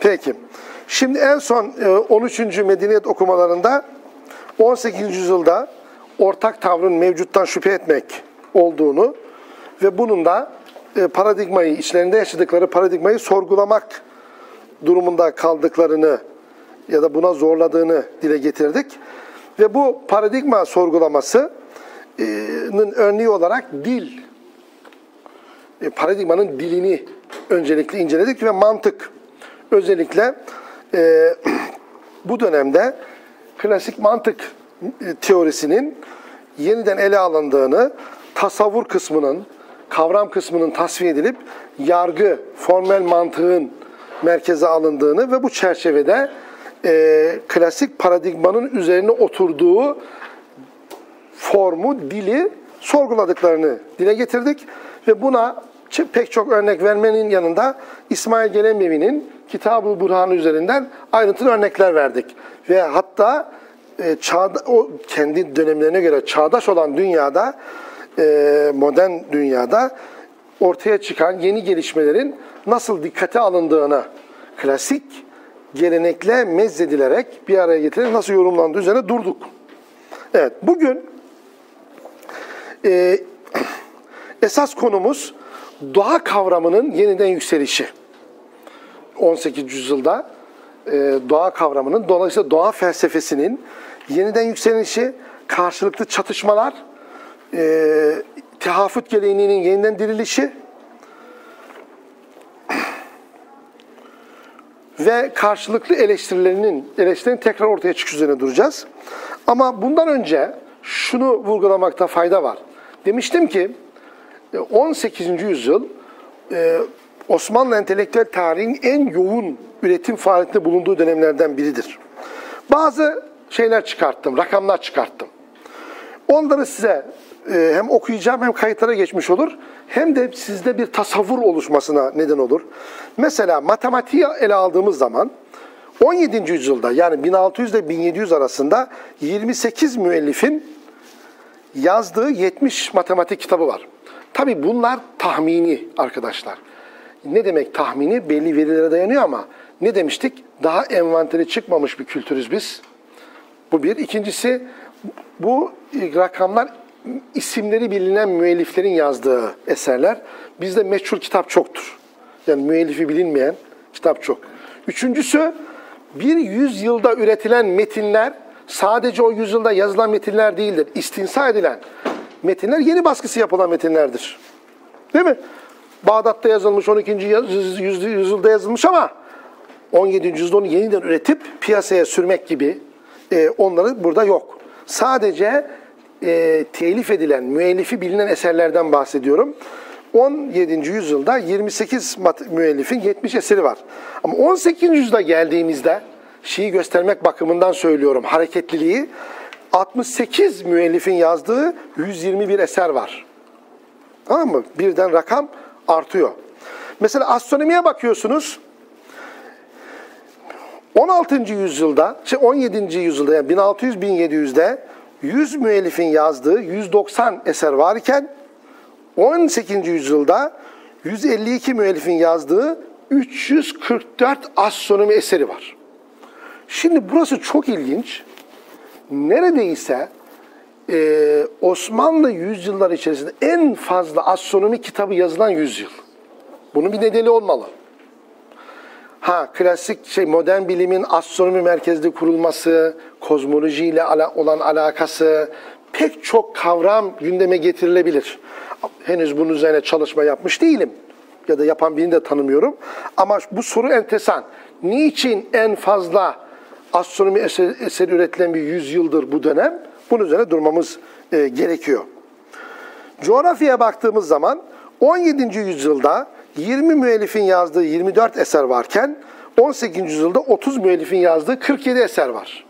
Peki. Şimdi en son e, 13. medeniyet okumalarında 18. yüzyılda ortak tavrın mevcuttan şüphe etmek olduğunu ve bunun da e, paradigmayı, içlerinde yaşadıkları paradigmayı sorgulamak durumunda kaldıklarını ya da buna zorladığını dile getirdik. Ve bu paradigma sorgulamasının örneği olarak dil, e, paradigmanın dilini öncelikle inceledik ve mantık. Özellikle e, bu dönemde klasik mantık e, teorisinin yeniden ele alındığını, tasavvur kısmının, kavram kısmının tasfiye edilip yargı, formel mantığın merkeze alındığını ve bu çerçevede e, klasik paradigmanın üzerine oturduğu formu, dili sorguladıklarını dile getirdik. Ve buna pek çok örnek vermenin yanında İsmail Gelemevi'nin Kitab-ı Burhan üzerinden ayrıntılı örnekler verdik. Ve hatta e, çağda, o kendi dönemlerine göre çağdaş olan dünyada, e, modern dünyada ortaya çıkan yeni gelişmelerin nasıl dikkate alındığını klasik gelenekle mezzedilerek bir araya getirilerek nasıl yorumlandığı üzerine durduk. Evet, bugün e, esas konumuz doğa kavramının yeniden yükselişi. 18. yüzyılda e, doğa kavramının, dolayısıyla doğa felsefesinin yeniden yükselişi, karşılıklı çatışmalar, e, tehafüt geleneğinin yeniden dirilişi ve karşılıklı eleştirilerinin, eleştirilerin tekrar ortaya çıkış üzerine duracağız. Ama bundan önce şunu vurgulamakta fayda var. Demiştim ki 18. yüzyıl e, Osmanlı entelektüel tarihin en yoğun üretim faaliyetinde bulunduğu dönemlerden biridir. Bazı şeyler çıkarttım, rakamlar çıkarttım. Onları size e, hem okuyacağım hem kayıtlara geçmiş olur. Hem de sizde bir tasavvur oluşmasına neden olur. Mesela matematiği ele aldığımız zaman 17. yüzyılda yani 1600 ile 1700 arasında 28 müellifin yazdığı 70 matematik kitabı var. Tabi bunlar tahmini arkadaşlar. Ne demek tahmini? Belli verilere dayanıyor ama ne demiştik? Daha envanteri çıkmamış bir kültürüz biz. Bu bir. İkincisi bu rakamlar isimleri bilinen müelliflerin yazdığı eserler. Bizde meçhul kitap çoktur. Yani müellifi bilinmeyen kitap çok. Üçüncüsü bir yüzyılda üretilen metinler sadece o yüzyılda yazılan metinler değildir. İstinsa edilen metinler yeni baskısı yapılan metinlerdir. Değil mi? Bağdat'ta yazılmış 12. yüzyılda yazılmış ama 17. yüzyılda onu yeniden üretip piyasaya sürmek gibi e, onları burada yok. Sadece e, telif edilen, müellifi bilinen eserlerden bahsediyorum. 17. yüzyılda 28 müellifin 70 eseri var. Ama 18. yüzyılda geldiğimizde Şii göstermek bakımından söylüyorum hareketliliği 68 müellifin yazdığı 121 eser var. Tamam mı? Birden rakam artıyor. Mesela astronomiye bakıyorsunuz. 16. yüzyılda, 17. Şey yüzyılda yani 1600-1700'de 100 müellifin yazdığı 190 eser varken 18. yüzyılda 152 müellifin yazdığı 344 astronomi eseri var. Şimdi burası çok ilginç. Neredeyse e, Osmanlı yüzyıllar içerisinde en fazla astronomi kitabı yazılan yüzyıl. Bunun bir nedeni olmalı. Ha klasik şey modern bilimin astronomi merkezli kurulması, kozmolojiyle ala, olan alakası pek çok kavram gündeme getirilebilir. Henüz bunun üzerine çalışma yapmış değilim ya da yapan birini de tanımıyorum. Ama bu soru entesan. Niçin en fazla astronomi eseri, eseri üretilen bir yüzyıldır bu dönem? Bunun üzerine durmamız e, gerekiyor. Coğrafyaya baktığımız zaman 17. yüzyılda 20 müellifin yazdığı 24 eser varken 18. yüzyılda 30 müellifin yazdığı 47 eser var.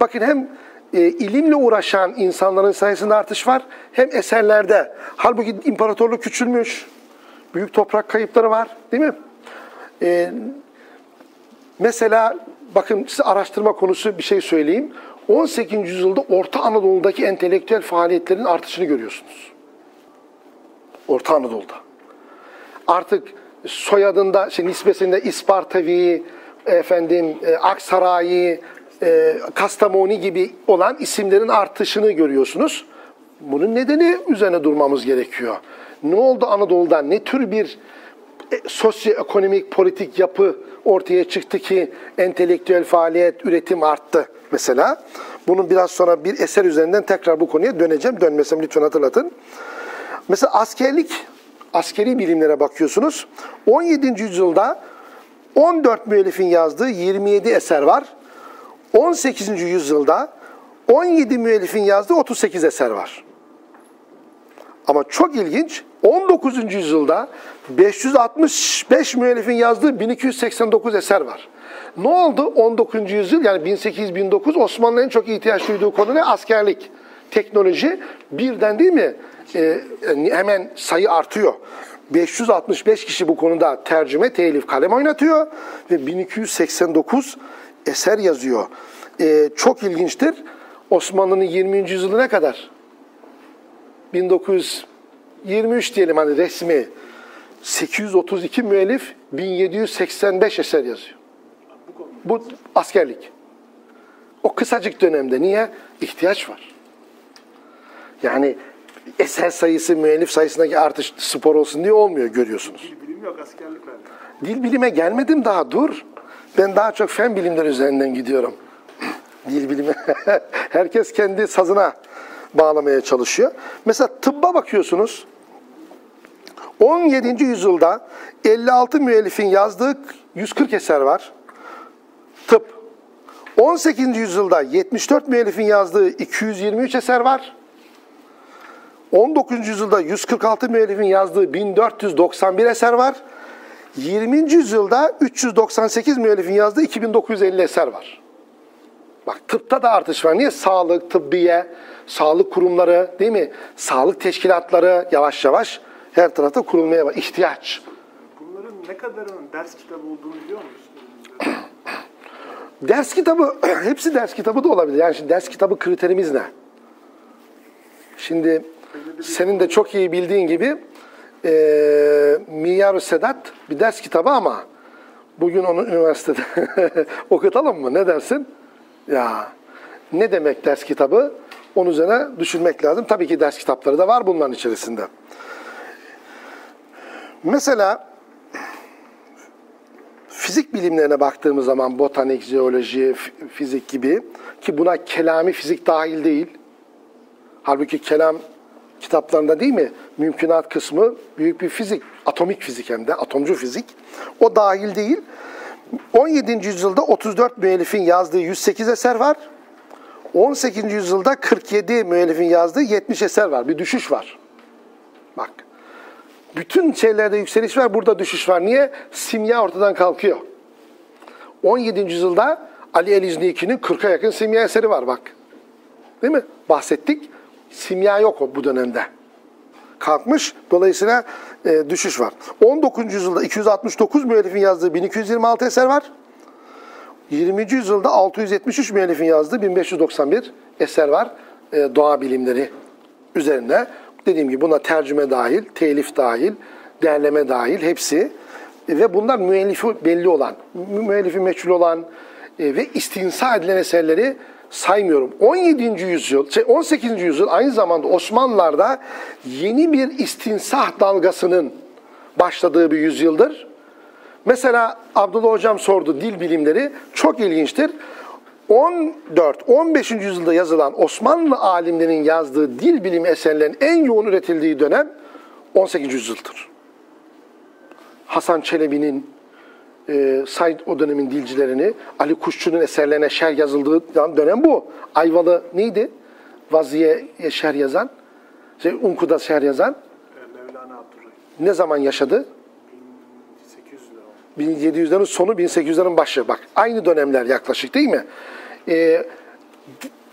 Bakın hem e, ilimle uğraşan insanların sayısında artış var hem eserlerde. Halbuki imparatorluk küçülmüş. Büyük toprak kayıpları var değil mi? E, mesela bakın size araştırma konusu bir şey söyleyeyim. 18. yüzyılda Orta Anadolu'daki entelektüel faaliyetlerin artışını görüyorsunuz. Orta Anadolu'da. Artık soyadında, şey, nispesinde İspartavi, efendim e, Aksaray, e, Kastamonu gibi olan isimlerin artışını görüyorsunuz. Bunun nedeni üzerine durmamız gerekiyor. Ne oldu Anadolu'da? Ne tür bir e, sosyoekonomik politik yapı ortaya çıktı ki entelektüel faaliyet, üretim arttı mesela. Bunun biraz sonra bir eser üzerinden tekrar bu konuya döneceğim. Dönmesem lütfen hatırlatın. Mesela askerlik, askeri bilimlere bakıyorsunuz. 17. yüzyılda 14 müellifin yazdığı 27 eser var. 18. yüzyılda 17 müellifin yazdığı 38 eser var. Ama çok ilginç 19. yüzyılda 565 müellifin yazdığı 1289 eser var. Ne oldu 19. yüzyıl yani 1800-1900 Osmanlı'nın çok ihtiyaç duyduğu konu ne? Askerlik, teknoloji birden değil mi? Ee, hemen sayı artıyor. 565 kişi bu konuda tercüme, telif, kalem oynatıyor ve 1289 eser yazıyor. Ee, çok ilginçtir. Osmanlı'nın 20. yüzyılı ne kadar? 1923 diyelim hani resmi 832 müellif 1785 eser yazıyor. Bu askerlik. O kısacık dönemde niye? ihtiyaç var. Yani eser sayısı, müellif sayısındaki artış spor olsun diye olmuyor görüyorsunuz. Dil bilim yok, askerlik var. Dil bilime gelmedim daha dur. Ben daha çok fen bilimleri üzerinden gidiyorum. Dil bilimi. Herkes kendi sazına bağlamaya çalışıyor. Mesela tıbba bakıyorsunuz. 17. yüzyılda 56 müellifin yazdığı 140 eser var. Tıp. 18. yüzyılda 74 müellifin yazdığı 223 eser var. 19. yüzyılda 146 müellifin yazdığı 1491 eser var. 20. yüzyılda 398 müellifin yazdığı 2950 eser var. Bak tıpta da artış var. Niye? Sağlık, tıbbiye, sağlık kurumları değil mi? Sağlık teşkilatları yavaş yavaş her tarafta kurulmaya var. İhtiyaç. Bunların ne kadarının ders kitabı olduğunu biliyor musunuz? Ders kitabı, hepsi ders kitabı da olabilir. Yani şimdi ders kitabı kriterimiz ne? Şimdi senin de çok iyi bildiğin gibi e, Miyar-ı Sedat bir ders kitabı ama bugün onu üniversitede okutalım mı? Ne dersin? Ya ne demek ders kitabı? Onun üzerine düşünmek lazım. Tabii ki ders kitapları da var bunların içerisinde. Mesela fizik bilimlerine baktığımız zaman botanik, jeoloji, fizik gibi ki buna kelami fizik dahil değil. Halbuki kelam kitaplarında değil mi? Mümkünat kısmı büyük bir fizik, atomik fizik hem de, atomcu fizik. O dahil değil. 17. yüzyılda 34 müellifin yazdığı 108 eser var. 18. yüzyılda 47 müellifin yazdığı 70 eser var. Bir düşüş var. Bak. Bütün şeylerde yükseliş var, burada düşüş var. Niye? Simya ortadan kalkıyor. 17. yüzyılda Ali El-İzniki'nin 40'a yakın simya eseri var bak. Değil mi? Bahsettik. Simya yok bu dönemde. Kalkmış. Dolayısıyla e, düşüş var. 19. yüzyılda 269 müellifin yazdığı 1226 eser var. 20. yüzyılda 673 müellifin yazdığı 1591 eser var. E, doğa bilimleri üzerine. Dediğim gibi buna tercüme dahil, telif dahil, derleme dahil hepsi. E, ve bunlar müellifi belli olan, müellifi meçhul olan e, ve istinsa edilen eserleri saymıyorum. 17. yüzyıl, 18. Şey, yüzyıl aynı zamanda Osmanlılar'da yeni bir istinsah dalgasının başladığı bir yüzyıldır. Mesela Abdullah Hocam sordu dil bilimleri. Çok ilginçtir. 14-15. yüzyılda yazılan Osmanlı alimlerinin yazdığı dil bilimi eserlerinin en yoğun üretildiği dönem 18. yüzyıldır. Hasan Çelebi'nin, e, Said o dönemin dilcilerini, Ali Kuşçu'nun eserlerine şer yazıldığı dönem bu. Ayvalı neydi? Vaziye şer yazan, şey, Unku'da şer yazan. Mevlana Abdurrahim. Ne zaman yaşadı? 1800'ler 1700'lerin sonu 1800'lerin başı. Bak aynı dönemler yaklaşık değil mi? Ee,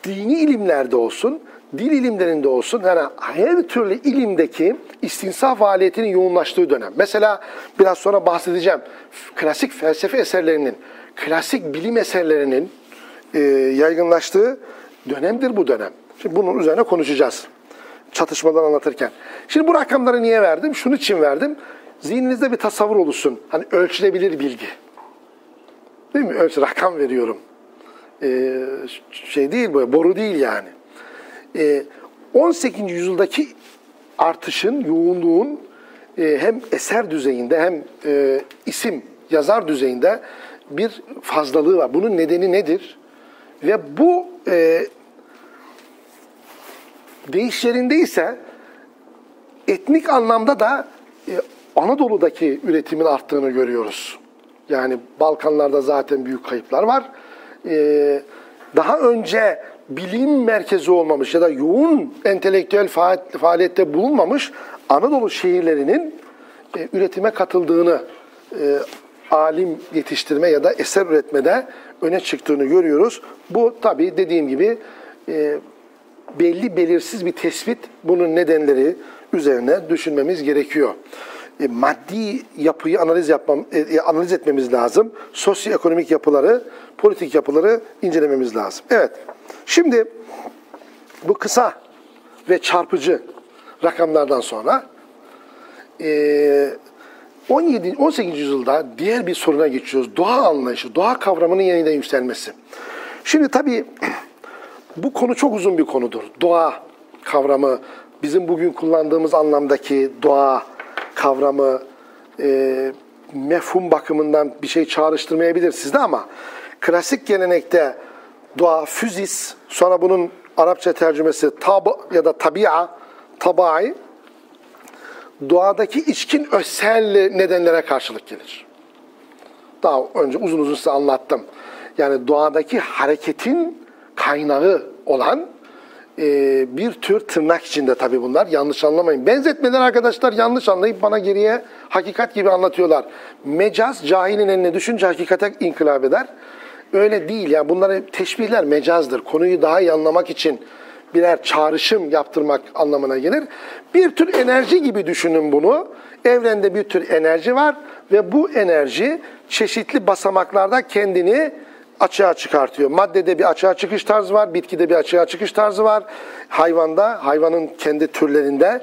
dini ilimlerde olsun, dil ilimlerinde olsun yani her türlü ilimdeki istinsaf faaliyetinin yoğunlaştığı dönem. Mesela biraz sonra bahsedeceğim. Klasik felsefe eserlerinin, klasik bilim eserlerinin e, yaygınlaştığı dönemdir bu dönem. Şimdi bunun üzerine konuşacağız. Çatışmadan anlatırken. Şimdi bu rakamları niye verdim? Şunun için verdim. Zihninizde bir tasavvur oluşsun. Hani ölçülebilir bilgi. Değil mi? Ölçü rakam veriyorum. Ee, şey değil bu, boru değil yani. Ee, 18. yüzyıldaki artışın, yoğunluğun e, hem eser düzeyinde hem e, isim, yazar düzeyinde bir fazlalığı var. Bunun nedeni nedir? Ve bu e, deyiş yerindeyse etnik anlamda da e, Anadolu'daki üretimin arttığını görüyoruz. Yani Balkanlarda zaten büyük kayıplar var. E, daha önce bilim merkezi olmamış ya da yoğun entelektüel faaliyette bulunmamış Anadolu şehirlerinin e, üretime katıldığını, e, alim yetiştirme ya da eser üretmede öne çıktığını görüyoruz. Bu tabii dediğim gibi e, belli belirsiz bir tespit. Bunun nedenleri üzerine düşünmemiz gerekiyor. E, maddi yapıyı analiz yapmam, e, e, analiz etmemiz lazım. Sosyoekonomik yapıları, politik yapıları incelememiz lazım. Evet. Şimdi bu kısa ve çarpıcı rakamlardan sonra e, 17 18. yüzyılda diğer bir soruna geçiyoruz. Doğa anlayışı, doğa kavramının yeniden yükselmesi. Şimdi tabii bu konu çok uzun bir konudur. Doğa kavramı, bizim bugün kullandığımız anlamdaki doğa kavramı e, mefhum bakımından bir şey çağrıştırmayabilir sizde ama klasik gelenekte doğa, füzis, sonra bunun Arapça tercümesi tab ya da tabia, tabai, doğadaki içkin özsel nedenlere karşılık gelir. Daha önce uzun uzun size anlattım. Yani doğadaki hareketin kaynağı olan e, bir tür tırnak içinde tabii bunlar. Yanlış anlamayın. Benzetmeler arkadaşlar yanlış anlayıp bana geriye hakikat gibi anlatıyorlar. Mecaz cahilin eline düşünce hakikate inkılap eder. Öyle değil yani bunları teşbihler mecazdır. Konuyu daha iyi anlamak için birer çağrışım yaptırmak anlamına gelir. Bir tür enerji gibi düşünün bunu. Evrende bir tür enerji var ve bu enerji çeşitli basamaklarda kendini açığa çıkartıyor. Maddede bir açığa çıkış tarzı var, bitkide bir açığa çıkış tarzı var. Hayvanda, hayvanın kendi türlerinde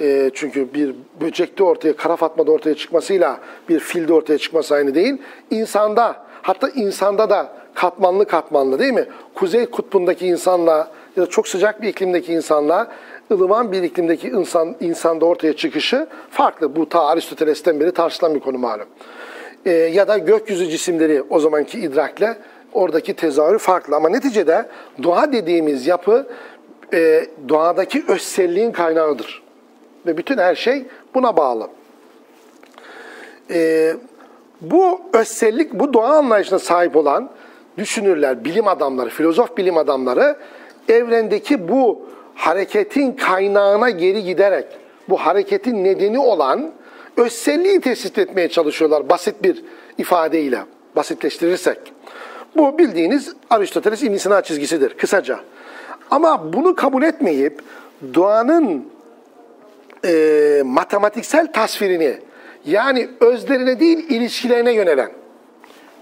e, çünkü bir böcekte ortaya, kara fatmada ortaya çıkmasıyla bir filde ortaya çıkması aynı değil. İnsanda, hatta insanda da katmanlı katmanlı değil mi? Kuzey kutbundaki insanla ya da çok sıcak bir iklimdeki insanla ılıman bir iklimdeki insan insanda ortaya çıkışı farklı. Bu ta Aristoteles'ten beri tartışılan bir konu malum. E, ya da gökyüzü cisimleri o zamanki idrakle oradaki tezahürü farklı. Ama neticede doğa dediğimiz yapı e, doğadaki özselliğin kaynağıdır. Ve bütün her şey buna bağlı. E, bu özsellik, bu doğa anlayışına sahip olan düşünürler, bilim adamları, filozof bilim adamları evrendeki bu hareketin kaynağına geri giderek bu hareketin nedeni olan özselliği tespit etmeye çalışıyorlar basit bir ifadeyle, basitleştirirsek. Bu bildiğiniz Aristoteles İbn Sina çizgisidir kısaca. Ama bunu kabul etmeyip doğanın e, matematiksel tasvirini yani özlerine değil ilişkilerine yönelen,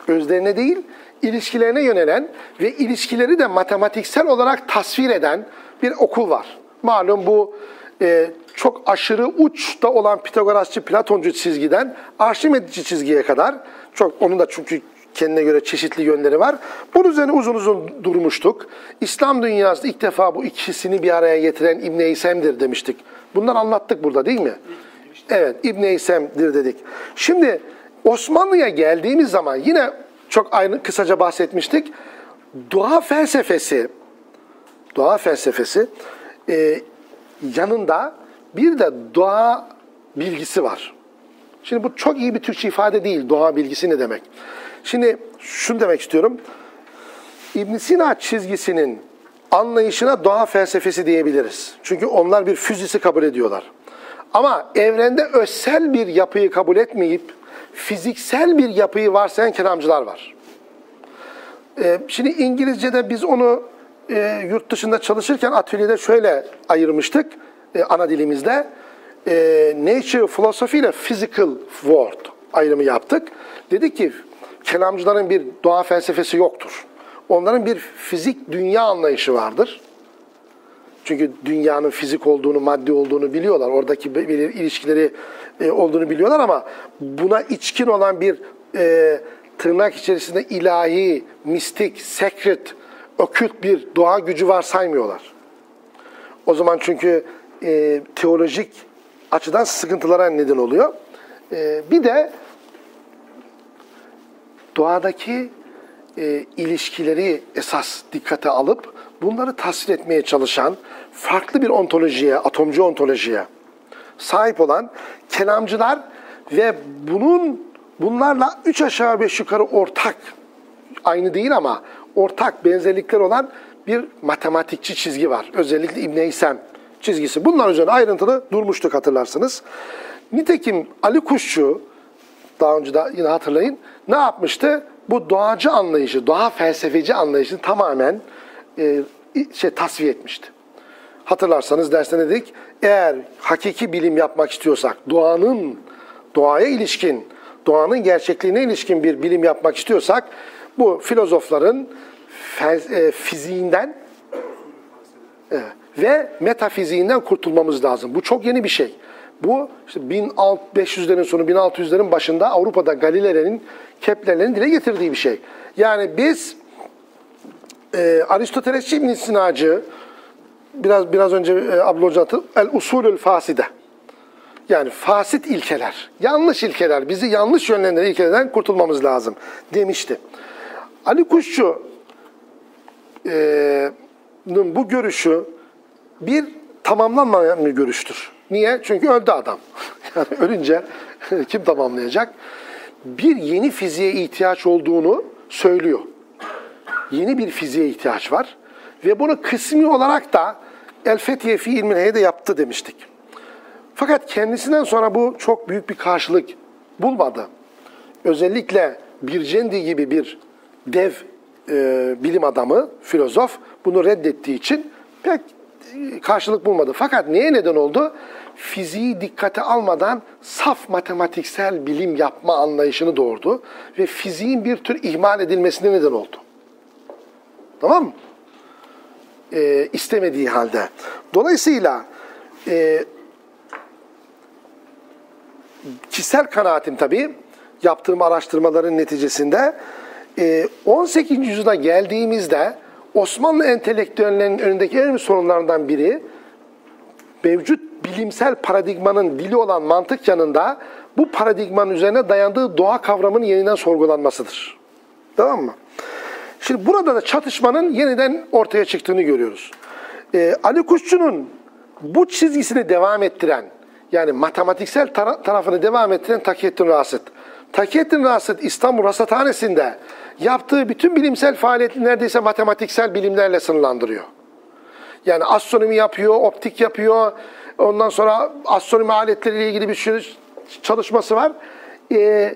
özlerine değil ilişkilerine yönelen ve ilişkileri de matematiksel olarak tasvir eden bir okul var. Malum bu e, çok aşırı uçta olan Pitagorasçı Platoncu çizgiden Arşimedci çizgiye kadar çok onun da çünkü kendine göre çeşitli yönleri var. Bunun üzerine uzun uzun durmuştuk. İslam dünyasında ilk defa bu ikisini bir araya getiren İbn Eysem'dir demiştik. Bunları anlattık burada değil mi? Evet, İbn Eysem'dir dedik. Şimdi Osmanlı'ya geldiğimiz zaman yine çok aynı kısaca bahsetmiştik. Doğa felsefesi, doğa felsefesi e, yanında bir de doğa bilgisi var. Şimdi bu çok iyi bir Türkçe ifade değil. Doğa bilgisi ne demek? Şimdi şunu demek istiyorum. İbn Sina çizgisinin anlayışına doğa felsefesi diyebiliriz. Çünkü onlar bir füzisi kabul ediyorlar. Ama evrende özsel bir yapıyı kabul etmeyip fiziksel bir yapıyı varsayan kelamcılar var. Ee, şimdi İngilizce'de biz onu e, yurt dışında çalışırken atölyede şöyle ayırmıştık e, ana dilimizde. E, nature philosophy ile physical world ayrımı yaptık. Dedik ki kelamcıların bir doğa felsefesi yoktur. Onların bir fizik dünya anlayışı vardır. Çünkü dünyanın fizik olduğunu, maddi olduğunu biliyorlar. Oradaki bir ilişkileri e, olduğunu biliyorlar ama buna içkin olan bir e, tırnak içerisinde ilahi, mistik, sekret, okült bir doğa gücü var saymıyorlar. O zaman çünkü e, teolojik açıdan sıkıntılara neden oluyor. E, bir de doğadaki e, ilişkileri esas dikkate alıp bunları tasvir etmeye çalışan farklı bir ontolojiye, atomcu ontolojiye sahip olan kelamcılar ve bunun bunlarla üç aşağı beş yukarı ortak, aynı değil ama ortak benzerlikler olan bir matematikçi çizgi var. Özellikle İbn Heysem çizgisi. Bunlar üzerine ayrıntılı durmuştuk hatırlarsınız. Nitekim Ali Kuşçu, daha önce de yine hatırlayın, ne yapmıştı? Bu doğacı anlayışı, doğa felsefeci anlayışını tamamen e, şey tasfiye etmişti. Hatırlarsanız derste ne dedik? Eğer hakiki bilim yapmak istiyorsak, doğanın, doğaya ilişkin, doğanın gerçekliğine ilişkin bir bilim yapmak istiyorsak, bu filozofların e, fiziğinden e, ve metafiziğinden kurtulmamız lazım. Bu çok yeni bir şey. Bu işte 1500'lerin sonu 1600'lerin başında Avrupa'da Galileo'nun, Kepler'lerin dile getirdiği bir şey. Yani biz e, Aristotelesçi İbn Sinacı biraz biraz önce e, Abdullah Hoca el usulül faside. Yani fasit ilkeler, yanlış ilkeler, bizi yanlış yönlendiren ilkelerden kurtulmamız lazım demişti. Ali Kuşçu e, bu görüşü bir tamamlanmayan bir görüştür. Niye? Çünkü öldü adam. Yani ölünce kim tamamlayacak? Bir yeni fiziğe ihtiyaç olduğunu söylüyor. Yeni bir fiziğe ihtiyaç var. Ve bunu kısmi olarak da El Fethiye fi ilminheye de yaptı demiştik. Fakat kendisinden sonra bu çok büyük bir karşılık bulmadı. Özellikle Bircendi gibi bir dev e, bilim adamı, filozof bunu reddettiği için pek karşılık bulmadı. Fakat neye neden oldu? Fiziği dikkate almadan saf matematiksel bilim yapma anlayışını doğurdu ve fiziğin bir tür ihmal edilmesine neden oldu. Tamam mı? E, istemediği halde. Dolayısıyla e, kişisel kanaatim tabii yaptığım araştırmaların neticesinde 18. E, yüzyılda geldiğimizde Osmanlı entelektüellerinin önündeki en önemli sorunlarından biri mevcut bilimsel paradigmanın dili olan mantık yanında bu paradigmanın üzerine dayandığı doğa kavramının yeniden sorgulanmasıdır. Tamam mı? Şimdi burada da çatışmanın yeniden ortaya çıktığını görüyoruz. Ee, Ali Kuşçu'nun bu çizgisini devam ettiren, yani matematiksel tara- tarafını devam ettiren Takiyettin Rasit. Takiyettin Rasit İstanbul Rasathanesi'nde yaptığı bütün bilimsel faaliyeti neredeyse matematiksel bilimlerle sınırlandırıyor. Yani astronomi yapıyor, optik yapıyor, ondan sonra astronomi aletleriyle ilgili bir çalışması var. Ee,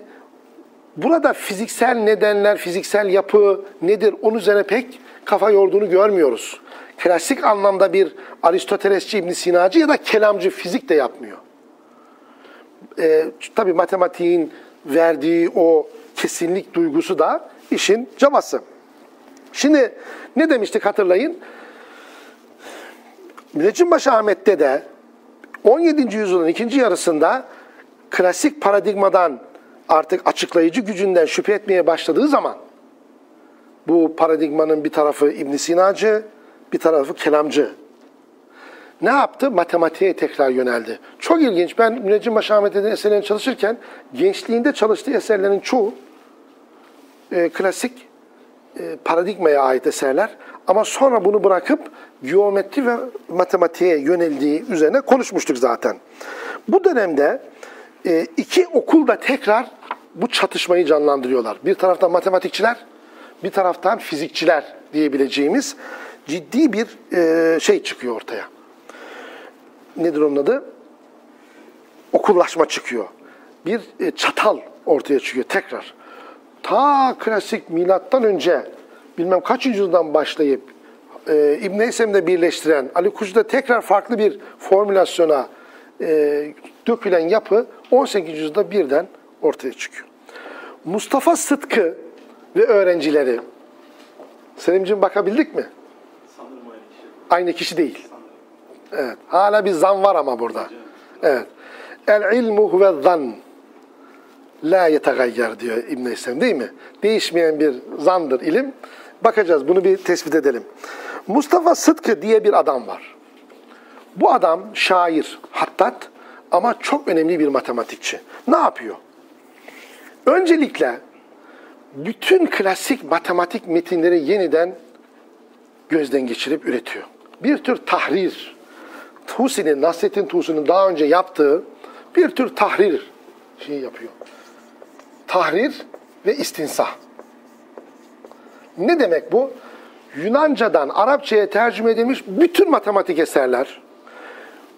burada fiziksel nedenler, fiziksel yapı nedir onun üzerine pek kafa yorduğunu görmüyoruz. Klasik anlamda bir Aristotelesçi, İbn Sinacı ya da kelamcı fizik de yapmıyor. Ee, tabii matematiğin verdiği o kesinlik duygusu da işin cabası. Şimdi ne demiştik hatırlayın. Müneccimbaşı Ahmet'te de 17. yüzyılın ikinci yarısında klasik paradigmadan artık açıklayıcı gücünden şüphe etmeye başladığı zaman bu paradigmanın bir tarafı İbn Sinacı, bir tarafı kelamcı. Ne yaptı? Matematiğe tekrar yöneldi. Çok ilginç. Ben Müneccim Ahmet'in eserlerini çalışırken gençliğinde çalıştığı eserlerin çoğu e, klasik e, paradigmaya ait eserler. Ama sonra bunu bırakıp geometri ve matematiğe yöneldiği üzerine konuşmuştuk zaten. Bu dönemde e, iki okul da tekrar bu çatışmayı canlandırıyorlar. Bir taraftan matematikçiler, bir taraftan fizikçiler diyebileceğimiz ciddi bir e, şey çıkıyor ortaya. Nedir onun adı? Okullaşma çıkıyor. Bir e, çatal ortaya çıkıyor tekrar ta klasik milattan önce bilmem kaç yüzyıldan başlayıp e, İbn Heysem'de birleştiren Ali Kucu'da tekrar farklı bir formülasyona e, dökülen yapı 18. yüzyılda birden ortaya çıkıyor. Mustafa Sıtkı ve öğrencileri Selimciğim bakabildik mi? Sanırım aynı kişi. Aynı kişi değil. Evet. Hala bir zan var ama burada. Evet. El ilmu huve zan. La yetagayyer diyor İbn İslam değil mi? Değişmeyen bir zandır ilim. Bakacağız bunu bir tespit edelim. Mustafa Sıtkı diye bir adam var. Bu adam şair, hattat ama çok önemli bir matematikçi. Ne yapıyor? Öncelikle bütün klasik matematik metinleri yeniden gözden geçirip üretiyor. Bir tür tahrir. Tusi'nin, Nasrettin Tusi'nin daha önce yaptığı bir tür tahrir şey yapıyor. Tahrir ve istinsah. Ne demek bu? Yunancadan Arapçaya tercüme edilmiş bütün matematik eserler,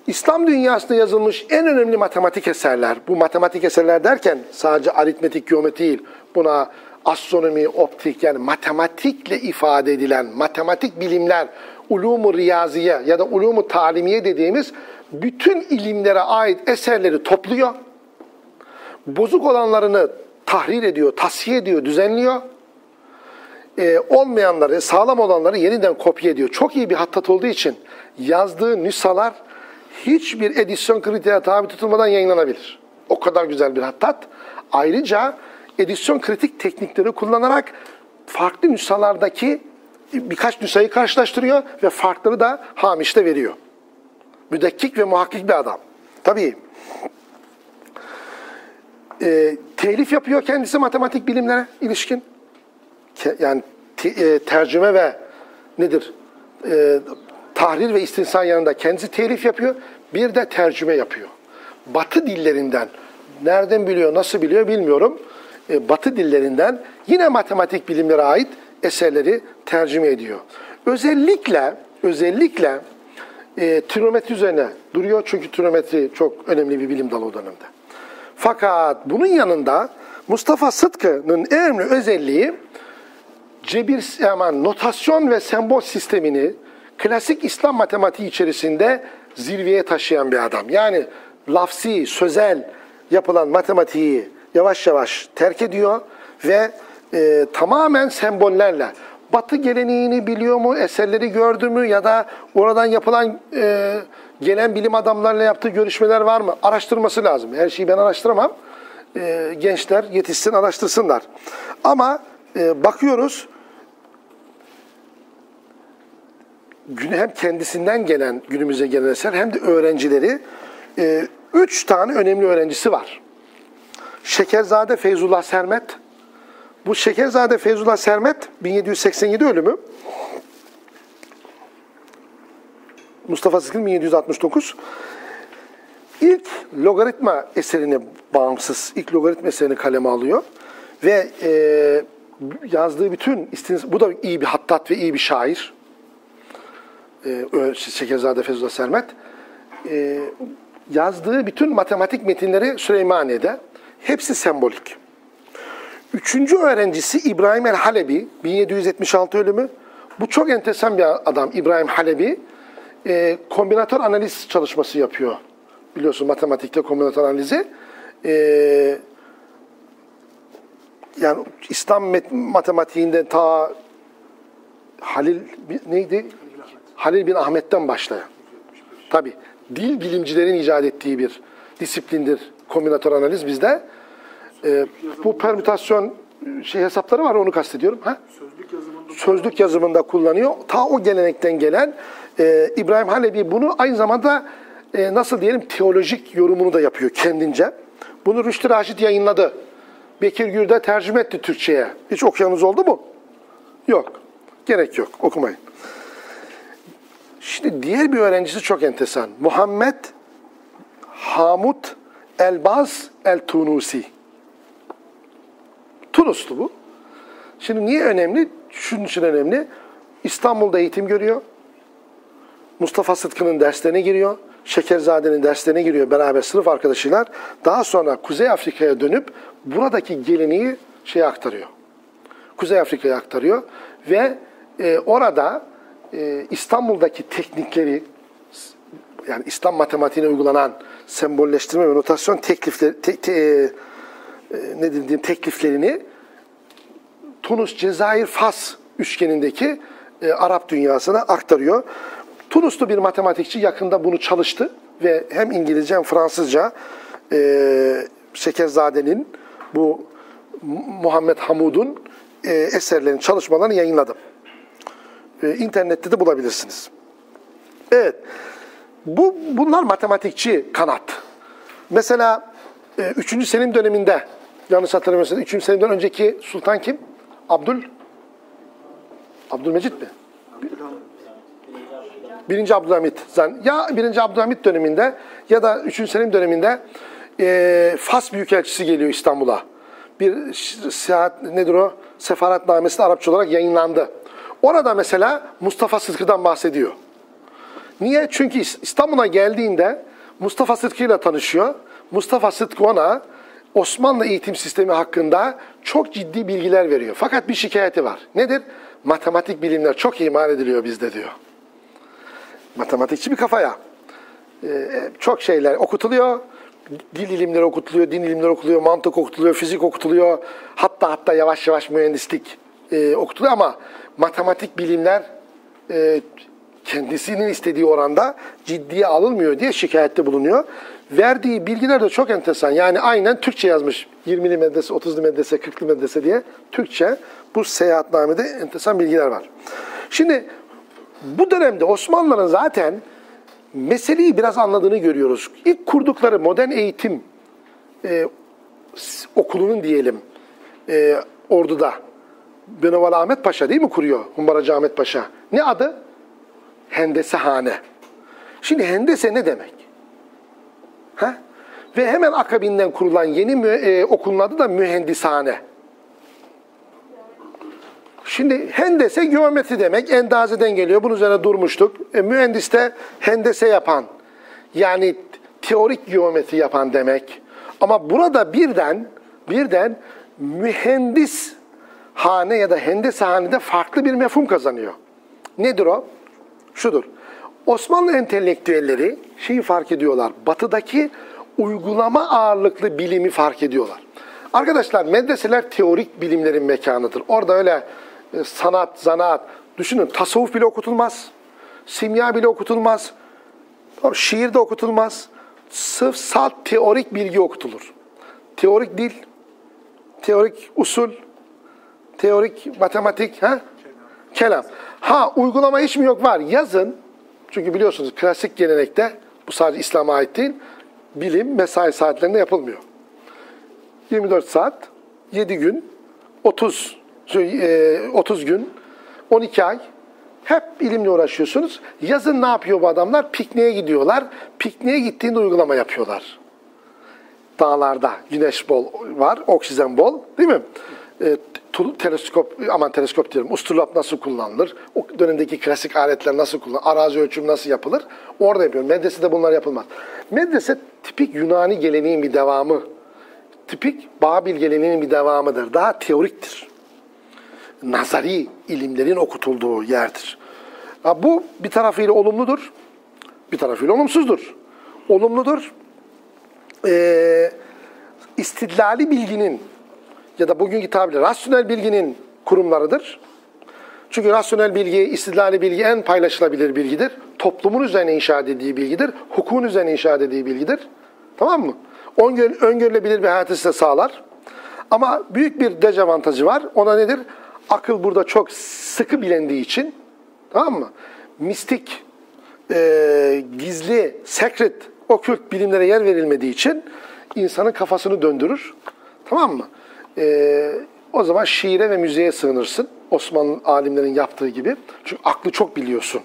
İslam dünyasında yazılmış en önemli matematik eserler, bu matematik eserler derken sadece aritmetik, geometri değil, buna astronomi, optik yani matematikle ifade edilen matematik bilimler, ulumu riyaziye ya da ulumu talimiye dediğimiz bütün ilimlere ait eserleri topluyor. Bozuk olanlarını tahrir ediyor, tasfiye ediyor, düzenliyor. Ee, olmayanları, sağlam olanları yeniden kopya ediyor. Çok iyi bir hattat olduğu için yazdığı nüshalar hiçbir edisyon kriterine tabi tutulmadan yayınlanabilir. O kadar güzel bir hattat. Ayrıca edisyon kritik teknikleri kullanarak farklı nüshalardaki birkaç nüshayı karşılaştırıyor ve farkları da Hamiş'te veriyor. Müdekkik ve muhakkik bir adam. Tabii. E, telif yapıyor kendisi matematik bilimlere ilişkin. Ke, yani te, e, tercüme ve nedir? E, tahrir ve istinsan yanında kendisi telif yapıyor. Bir de tercüme yapıyor. Batı dillerinden nereden biliyor, nasıl biliyor bilmiyorum. E, batı dillerinden yine matematik bilimlere ait eserleri tercüme ediyor. Özellikle özellikle e, trigonometri üzerine duruyor çünkü trigonometri çok önemli bir bilim dalı o dönemde. Fakat bunun yanında Mustafa Sıtkı'nın önemli özelliği cebir, yani notasyon ve sembol sistemini klasik İslam matematiği içerisinde zirveye taşıyan bir adam. Yani lafsi, sözel yapılan matematiği yavaş yavaş terk ediyor ve e, tamamen sembollerle Batı geleneğini biliyor mu, eserleri gördü mü ya da oradan yapılan e, gelen bilim adamlarıyla yaptığı görüşmeler var mı? Araştırması lazım. Her şeyi ben araştıramam. E, gençler yetişsin, araştırsınlar. Ama e, bakıyoruz hem kendisinden gelen günümüze gelen eser hem de öğrencileri e, üç tane önemli öğrencisi var. Şekerzade Feyzullah Sermet. Bu Şekerzade Feyzullah Sermet 1787 ölümü. Mustafa Sıtkın 1769. İlk logaritma eserini bağımsız, ilk logaritma eserini kaleme alıyor. Ve e, yazdığı bütün, bu da iyi bir hattat ve iyi bir şair. E, Şekerzade Feyzullah Sermet. E, yazdığı bütün matematik metinleri Süleymaniye'de. Hepsi sembolik. Üçüncü öğrencisi İbrahim el-Halebi, 1776 ölümü. Bu çok enteresan bir adam İbrahim Halebi. E, kombinatör analiz çalışması yapıyor. Biliyorsun matematikte kombinatör analizi. E, yani İslam matematiğinde ta Halil neydi? Halil bin Ahmet'ten başlayan. Tabi dil bilimcilerin icat ettiği bir disiplindir kombinatör analiz bizde. E, bu permütasyon şey hesapları var onu kastediyorum. Ha? Sözlük yazımında, Sözlük yazımında kullanıyor. Ta o gelenekten gelen e, İbrahim Halebi bunu aynı zamanda e, nasıl diyelim teolojik yorumunu da yapıyor kendince. Bunu Rüştü Raşit yayınladı. Bekir Gürde tercüme etti Türkçe'ye. Hiç okuyanınız oldu mu? Yok. Gerek yok. Okumayın. Şimdi diğer bir öğrencisi çok enteresan. Muhammed Hamud Elbaz El-Tunusi. Tunuslu bu. Şimdi niye önemli? Şunun için önemli. İstanbul'da eğitim görüyor. Mustafa Sıtkı'nın derslerine giriyor. Şekerzade'nin derslerine giriyor beraber sınıf arkadaşıyla. Daha sonra Kuzey Afrika'ya dönüp buradaki geleneği şeye aktarıyor. Kuzey Afrika'ya aktarıyor ve e, orada e, İstanbul'daki teknikleri yani İslam matematiğine uygulanan sembolleştirme ve notasyon teklifleri te, te, e, ne dediğim tekliflerini Tunus, Cezayir, Fas üçgenindeki e, Arap dünyasına aktarıyor. Tunuslu bir matematikçi yakında bunu çalıştı ve hem İngilizce hem Fransızca e, Şekerzade'nin Bu Mu- Muhammed Hamud'un e, eserlerini, çalışmalarını yayınladım. E, internette de bulabilirsiniz. Evet. Bu bunlar matematikçi kanat. Mesela 3. Selim döneminde yanlış hatırlamıyorsam 3. Selim'den önceki sultan kim? Abdül Abdülmecit mi? Birinci Abdülhamit. zan- Ya birinci Abdülhamit döneminde ya da 3. Selim döneminde e, Fas Büyükelçisi geliyor İstanbul'a. Bir seyahat nedir o? Sefaretnamesi de Arapça olarak yayınlandı. Orada mesela Mustafa Sıtkı'dan bahsediyor. Niye? Çünkü İs- İstanbul'a geldiğinde Mustafa Sıtkı ile tanışıyor. Mustafa Sıtkı ona Osmanlı eğitim sistemi hakkında çok ciddi bilgiler veriyor. Fakat bir şikayeti var. Nedir? Matematik bilimler çok ihmal ediliyor bizde diyor. Matematikçi bir kafaya. Ee, çok şeyler okutuluyor. Dil ilimleri okutuluyor, din ilimleri okutuluyor, mantık okutuluyor, fizik okutuluyor. Hatta hatta yavaş yavaş mühendislik e, okutuluyor ama matematik bilimler e, kendisinin istediği oranda ciddiye alınmıyor diye şikayette bulunuyor. Verdiği bilgiler de çok enteresan. Yani aynen Türkçe yazmış. 20'li medrese, 30'lu medrese, 40'lı medrese diye Türkçe bu seyahatnamede enteresan bilgiler var. Şimdi bu dönemde Osmanlıların zaten meseleyi biraz anladığını görüyoruz. İlk kurdukları modern eğitim e, okulunun diyelim e, orduda Beneval Ahmet Paşa değil mi kuruyor? Humbaracı Ahmet Paşa. Ne adı? Hendesehane. Şimdi hendese ne demek? Ha? Ve hemen akabinden kurulan yeni e, okulun adı da mühendishane. Şimdi hendese geometri demek. Endazeden geliyor. Bunun üzerine durmuştuk. E, mühendis de hendese yapan. Yani teorik geometri yapan demek. Ama burada birden birden mühendis hane ya da hendeshanede farklı bir mefhum kazanıyor. Nedir o? Şudur. Osmanlı entelektüelleri şeyi fark ediyorlar. Batıdaki uygulama ağırlıklı bilimi fark ediyorlar. Arkadaşlar medreseler teorik bilimlerin mekanıdır. Orada öyle e, sanat, zanaat, düşünün tasavvuf bile okutulmaz. Simya bile okutulmaz. Şiir de okutulmaz. Sırf salt teorik bilgi okutulur. Teorik dil, teorik usul, teorik matematik, ha? Kelam. Ha uygulama hiç mi yok? Var. Yazın. Çünkü biliyorsunuz klasik gelenekte bu sadece İslam'a ait değil. Bilim mesai saatlerinde yapılmıyor. 24 saat, 7 gün, 30 şey, e, 30 gün, 12 ay hep ilimle uğraşıyorsunuz. Yazın ne yapıyor bu adamlar? Pikniğe gidiyorlar. Pikniğe gittiğinde uygulama yapıyorlar. Dağlarda güneş bol var, oksijen bol, değil mi? E, teleskop, aman teleskop diyorum, usturlap nasıl kullanılır? O dönemdeki klasik aletler nasıl kullanılır? Arazi ölçümü nasıl yapılır? Orada yapıyor. Medresede bunlar yapılmaz. Medrese tipik Yunani geleneğin bir devamı. Tipik Babil geleneğinin bir devamıdır. Daha teoriktir. Nazari ilimlerin okutulduğu yerdir. Ha, bu bir tarafıyla olumludur, bir tarafıyla olumsuzdur. Olumludur, e, istidlali bilginin ya da bugünkü tabirle rasyonel bilginin kurumlarıdır. Çünkü rasyonel bilgi, istidlali bilgi en paylaşılabilir bilgidir. Toplumun üzerine inşa edildiği bilgidir. Hukukun üzerine inşa edildiği bilgidir. Tamam mı? Öngör, öngörülebilir bir hayatı size sağlar. Ama büyük bir dezavantajı var. Ona nedir? Akıl burada çok sıkı bilindiği için tamam mı? Mistik, e, gizli, secret, okült bilimlere yer verilmediği için insanın kafasını döndürür. Tamam mı? E, o zaman şiire ve müziğe sığınırsın. Osmanlı alimlerin yaptığı gibi. Çünkü aklı çok biliyorsun.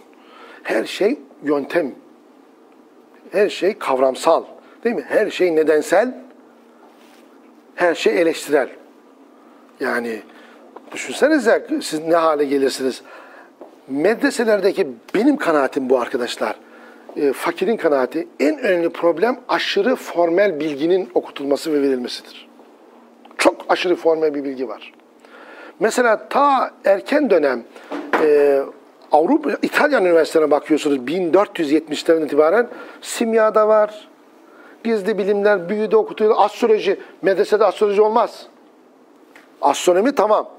Her şey yöntem. Her şey kavramsal. Değil mi? Her şey nedensel. Her şey eleştirel. Yani düşünsenize siz ne hale gelirsiniz. Medreselerdeki benim kanaatim bu arkadaşlar. E, fakirin kanaati en önemli problem aşırı formel bilginin okutulması ve verilmesidir. Çok aşırı formel bir bilgi var. Mesela ta erken dönem e, Avrupa, İtalyan üniversitelerine bakıyorsunuz 1470'lerden itibaren simyada var, gizli bilimler, büyüde okutuluyor, astroloji, medresede astroloji olmaz. Astronomi tamam.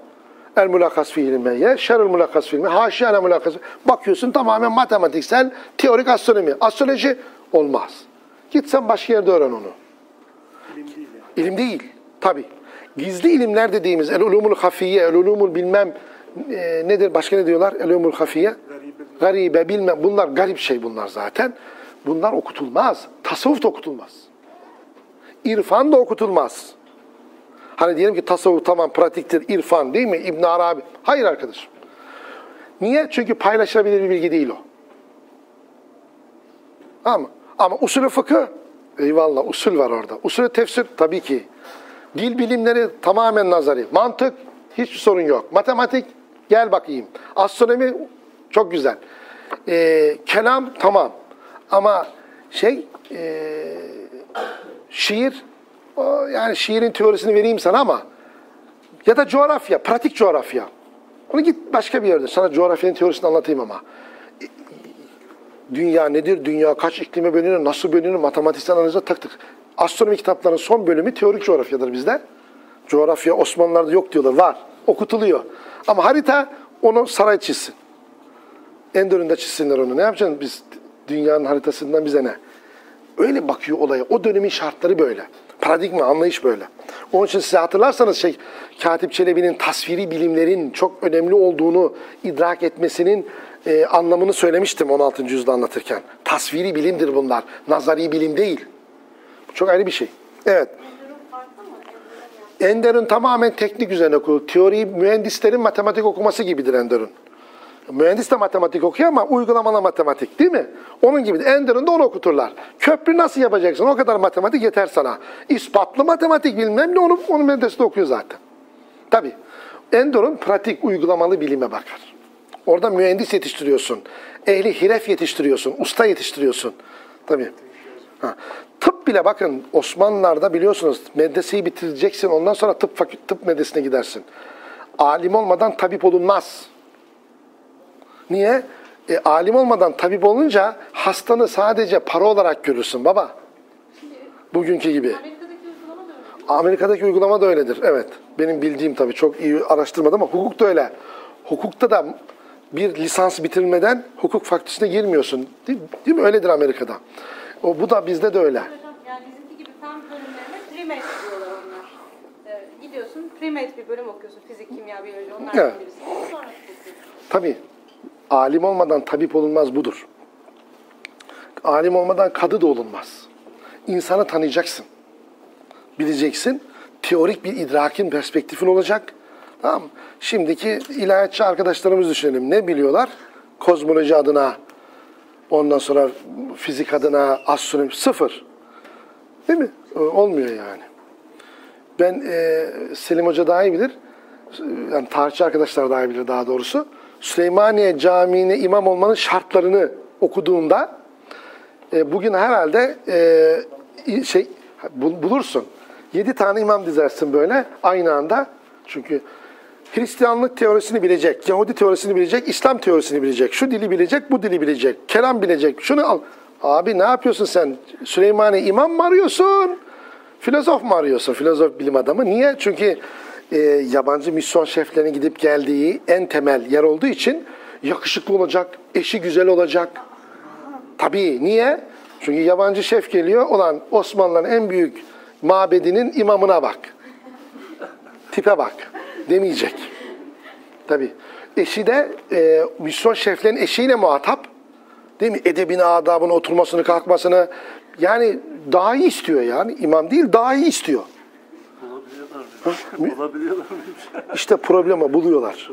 El mulakas fi ilmeye, şerul mulakas fi ilmeye, haşiyane mulakas. Bakıyorsun tamamen matematiksel, teorik astronomi. Astroloji olmaz. Git sen başka yerde öğren onu. Bilim değil yani. İlim değil. Tabi. gizli ilimler dediğimiz el ulumul hafiye, el ulumul bilmem e, nedir başka ne diyorlar? El ulumul hafiye. Garibe bilmem bunlar garip şey bunlar zaten. Bunlar okutulmaz. Tasavvuf da okutulmaz. İrfan da okutulmaz. Hani diyelim ki tasavvuf tamam pratiktir, irfan değil mi? İbn Arabi. Hayır arkadaşım. Niye? Çünkü paylaşılabilir bir bilgi değil o. Ama ama usulü fıkıh eyvallah usul var orada. Usulü tefsir tabii ki. Dil bilimleri tamamen nazari. Mantık hiçbir sorun yok. Matematik gel bakayım. Astronomi çok güzel. Ee, kelam tamam. Ama şey e, şiir yani şiirin teorisini vereyim sana ama ya da coğrafya, pratik coğrafya. Onu git başka bir yerde. Sana coğrafyanın teorisini anlatayım ama. Dünya nedir? Dünya kaç iklime bölünür? Nasıl bölünür? Matematiksel analize taktık. Astronomi kitaplarının son bölümü teorik coğrafyadır bizde. Coğrafya Osmanlılar'da yok diyorlar. Var. Okutuluyor. Ama harita onu saray çizsin. Endöründe çizsinler onu. Ne yapacaksın biz? Dünyanın haritasından bize ne? Öyle bakıyor olaya. O dönemin şartları böyle. Paradigma, anlayış böyle. Onun için size hatırlarsanız şey, Katip Çelebi'nin tasviri bilimlerin çok önemli olduğunu idrak etmesinin e, anlamını söylemiştim 16. yüzyılda anlatırken. Tasviri bilimdir bunlar. Nazari bilim değil. Bu çok ayrı bir şey. Evet. Ender'in tamamen teknik üzerine kurulu. Teori mühendislerin matematik okuması gibidir Ender'in. Mühendis de matematik okuyor ama uygulamalı matematik değil mi? Onun gibi. Ender'in de onu okuturlar. Köprü nasıl yapacaksın? O kadar matematik yeter sana. İspatlı matematik bilmem ne onu, onu mühendis de okuyor zaten. Tabii. Ender'in pratik uygulamalı bilime bakar. Orada mühendis yetiştiriyorsun. Ehli hiref yetiştiriyorsun. Usta yetiştiriyorsun. Tabii. Ha. Tıp bile bakın Osmanlılar'da biliyorsunuz medreseyi bitireceksin ondan sonra tıp tıp medresine gidersin. Alim olmadan tabip olunmaz. Niye? E, alim olmadan tabip olunca hastanı sadece para olarak görürsün baba. Bugünkü gibi. Amerika'daki uygulama da öyle. Amerika'daki uygulama da öyledir. Evet. Benim bildiğim tabii çok iyi araştırmadım ama hukuk da öyle. Hukukta da bir lisans bitirmeden hukuk fakültesine girmiyorsun. Değil, değil mi? Öyledir Amerika'da. O, bu da bizde de öyle. Yani bizimki gibi fen bölümlerine pre-med diyorlar onlar. Ee, gidiyorsun pre-med bir bölüm okuyorsun. Fizik, kimya, biyoloji onlardan Evet. birisi. Sonra. Tabii. Alim olmadan tabip olunmaz budur. Alim olmadan kadı da olunmaz. İnsanı tanıyacaksın. Bileceksin. Teorik bir idrakin perspektifin olacak. Tamam? Şimdiki ilahiyatçı arkadaşlarımız düşünelim. Ne biliyorlar? Kozmoloji adına, ondan sonra fizik adına, astronomi sıfır. Değil mi? Ee, Olmuyor yani. Ben e, Selim Hoca daha iyi bilir. Yani tarihçi arkadaşlar daha iyi bilir daha doğrusu. Süleymaniye Camii'ne imam olmanın şartlarını okuduğunda e, bugün herhalde e, şey bul- bulursun. Yedi tane imam dizersin böyle aynı anda. Çünkü Hristiyanlık teorisini bilecek, Yahudi teorisini bilecek, İslam teorisini bilecek, şu dili bilecek, bu dili bilecek, kelam bilecek, şunu al. Abi ne yapıyorsun sen? Süleymaniye imam mı arıyorsun? Filozof mu arıyorsun? Filozof bilim adamı. Niye? Çünkü e, yabancı misyon şeflerinin gidip geldiği en temel yer olduğu için yakışıklı olacak, eşi güzel olacak. Tabii. Niye? Çünkü yabancı şef geliyor. Olan Osmanlıların en büyük mabedinin imamına bak. Tipe bak. Demeyecek. Tabii. Eşi de e, misyon şeflerin eşiyle muhatap. Değil mi? Edebini, adabını, oturmasını, kalkmasını. Yani daha iyi istiyor yani. İmam değil, daha iyi istiyor. Ha? mı? Bulabiliyorlar mıymış? İşte problemi buluyorlar.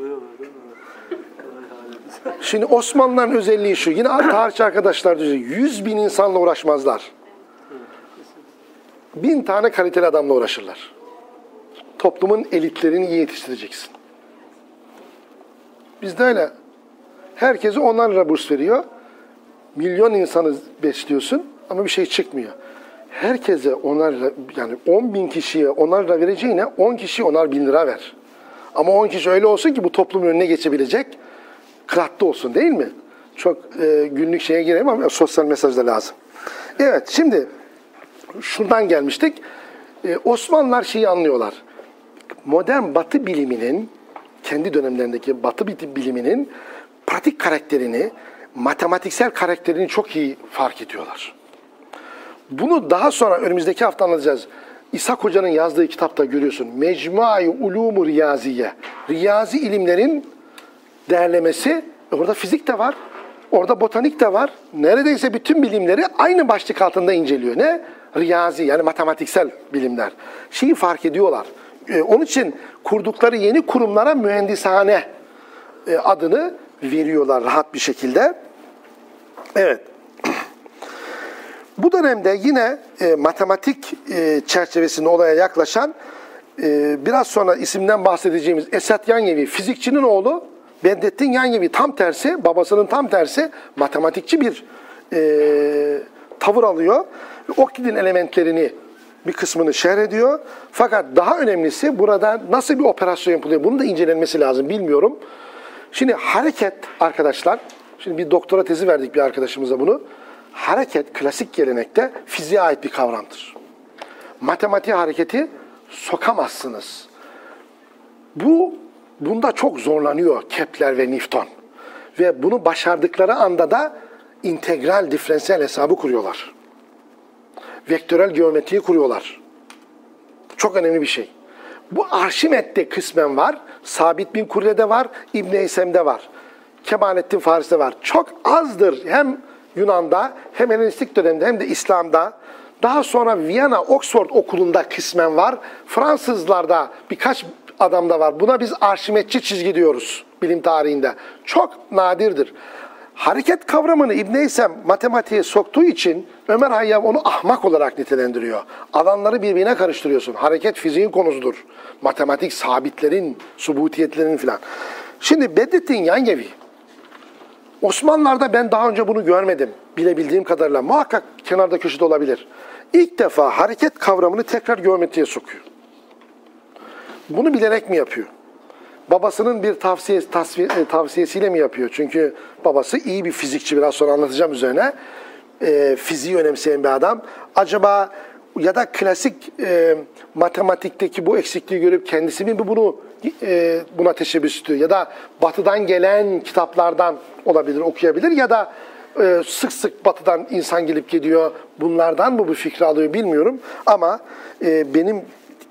Şimdi Osmanlıların özelliği şu. Yine tarihçi arkadaşlar diyor. 100 bin insanla uğraşmazlar. Bin tane kaliteli adamla uğraşırlar. Toplumun elitlerini iyi yetiştireceksin. Bizde öyle. Herkese onar lira burs veriyor. Milyon insanı besliyorsun ama bir şey çıkmıyor. Herkese onar yani 10 bin kişiye onar lira vereceğine 10 kişiye onar bin lira ver. Ama 10 kişi öyle olsun ki bu toplumun önüne geçebilecek kıraatlı olsun değil mi? Çok e, günlük şeye gireyim ama sosyal mesaj da lazım. Evet şimdi şuradan gelmiştik. E, Osmanlılar şeyi anlıyorlar. Modern batı biliminin, kendi dönemlerindeki batı biliminin pratik karakterini, matematiksel karakterini çok iyi fark ediyorlar. Bunu daha sonra önümüzdeki hafta anlatacağız. İshak Hoca'nın yazdığı kitapta görüyorsun. Mecmuai Ulumu Riyaziye. Riyazi ilimlerin değerlemesi. Orada fizik de var. Orada botanik de var. Neredeyse bütün bilimleri aynı başlık altında inceliyor. Ne? Riyazi yani matematiksel bilimler. Şeyi fark ediyorlar. Ee, onun için kurdukları yeni kurumlara mühendishane e, adını veriyorlar rahat bir şekilde. Evet. Bu dönemde yine e, matematik e, çerçevesinde olaya yaklaşan e, biraz sonra isimden bahsedeceğimiz Esat Yanyevi fizikçinin oğlu Bedrettin Yanyevi tam tersi babasının tam tersi matematikçi bir e, tavır alıyor. Oktidin elementlerini bir kısmını şerh ediyor. Fakat daha önemlisi burada nasıl bir operasyon yapılıyor bunu da incelenmesi lazım bilmiyorum. Şimdi hareket arkadaşlar, şimdi bir doktora tezi verdik bir arkadaşımıza bunu. Hareket klasik gelenekte fiziğe ait bir kavramdır. Matematiğe hareketi sokamazsınız. Bu bunda çok zorlanıyor Kepler ve Newton. Ve bunu başardıkları anda da integral diferansiyel hesabı kuruyorlar. Vektörel geometriyi kuruyorlar. Çok önemli bir şey. Bu Arşimet'te kısmen var, Sabit bin Kurre'de var, İbn Eysem'de var. Kemalettin Faris'te var. Çok azdır hem Yunan'da hem Helenistik dönemde hem de İslam'da. Daha sonra Viyana Oxford okulunda kısmen var. Fransızlarda birkaç adamda var. Buna biz Arşimetçi çizgi diyoruz bilim tarihinde. Çok nadirdir. Hareket kavramını İbn Eysem matematiğe soktuğu için Ömer Hayyam onu ahmak olarak nitelendiriyor. Alanları birbirine karıştırıyorsun. Hareket fiziğin konusudur. Matematik sabitlerin, subutiyetlerin filan. Şimdi Bedrettin Yangevi, Osmanlılar'da ben daha önce bunu görmedim. Bilebildiğim kadarıyla muhakkak kenarda köşede olabilir. İlk defa hareket kavramını tekrar geometriye sokuyor. Bunu bilerek mi yapıyor? Babasının bir tavsiye, tasfiye, tavsiyesiyle mi yapıyor? Çünkü babası iyi bir fizikçi biraz sonra anlatacağım üzerine. E, fiziği önemseyen bir adam. Acaba ya da klasik e, matematikteki bu eksikliği görüp kendisi mi bunu e, buna teşebbüs ediyor? Ya da batıdan gelen kitaplardan olabilir, okuyabilir ya da e, sık sık batıdan insan gelip gidiyor. Bunlardan mı bu fikri alıyor bilmiyorum. Ama e, benim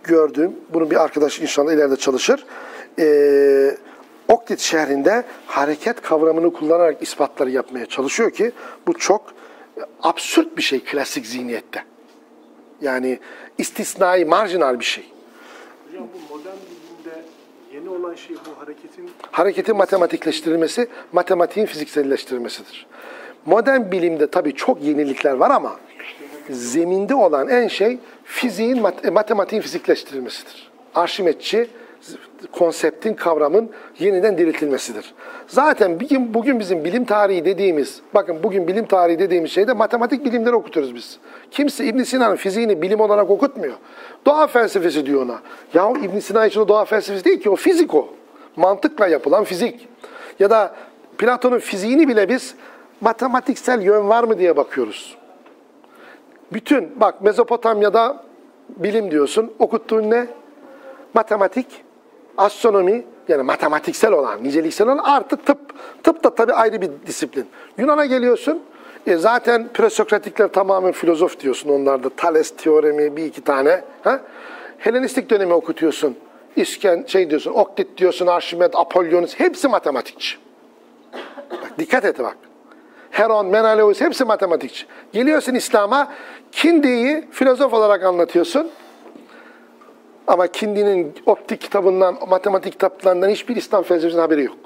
gördüğüm, bunu bir arkadaş inşallah ileride çalışır. E, Oktit şehrinde hareket kavramını kullanarak ispatları yapmaya çalışıyor ki bu çok absürt bir şey klasik zihniyette. Yani istisnai, marjinal bir şey. Hocam bu olan şey bu hareketin Hareketin matematikleştirilmesi, matematiğin fizikselleştirilmesidir. Modern bilimde tabii çok yenilikler var ama zeminde olan en şey fiziğin, mat- matematiğin fizikleştirilmesidir. Arşimetçi konseptin, kavramın yeniden diriltilmesidir. Zaten bugün, bizim bilim tarihi dediğimiz, bakın bugün bilim tarihi dediğimiz şeyde matematik bilimleri okutuyoruz biz. Kimse İbn Sina'nın fiziğini bilim olarak okutmuyor. Doğa felsefesi diyor ona. Yahu İbn Sina için o doğa felsefesi değil ki o fizik o. Mantıkla yapılan fizik. Ya da Platon'un fiziğini bile biz matematiksel yön var mı diye bakıyoruz. Bütün bak Mezopotamya'da bilim diyorsun. Okuttuğun ne? Matematik, astronomi yani matematiksel olan, niceliksel olan artı tıp. Tıp da tabii ayrı bir disiplin. Yunan'a geliyorsun. E zaten presokratikler tamamen filozof diyorsun onlarda. Thales teoremi bir iki tane. Ha? Helenistik dönemi okutuyorsun. İsken şey diyorsun, Oktit diyorsun, Arşimet, Apollonius hepsi matematikçi. Bak, dikkat et bak. Heron, Menelaus hepsi matematikçi. Geliyorsun İslam'a, Kindi'yi filozof olarak anlatıyorsun. Ama Kindi'nin optik kitabından, matematik kitaplarından hiçbir İslam felsefesinin haberi yok.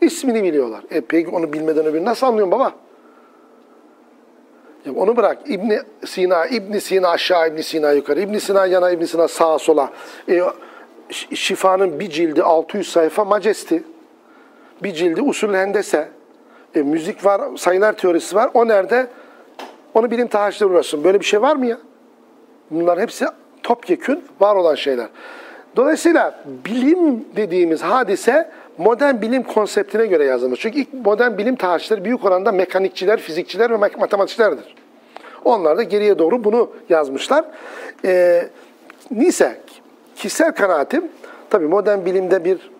İsmini biliyorlar. E peki onu bilmeden öbürü nasıl anlıyorsun baba? Ya onu bırak. İbn Sina, İbn Sina aşağı, İbn Sina yukarı. İbn Sina yana, İbn Sina sağa sola. E, şifanın bir cildi 600 sayfa Majesti. Bir cildi usul hendese. E, müzik var, sayılar teorisi var. O nerede? Onu bilim tarihçileri uğraşsın. Böyle bir şey var mı ya? Bunlar hepsi topyekün var olan şeyler. Dolayısıyla bilim dediğimiz hadise modern bilim konseptine göre yazılmış. Çünkü ilk modern bilim tarihçileri büyük oranda mekanikçiler, fizikçiler ve matematikçilerdir. Onlar da geriye doğru bunu yazmışlar. Ee, neyse, kişisel kanaatim, tabii modern bilimde bir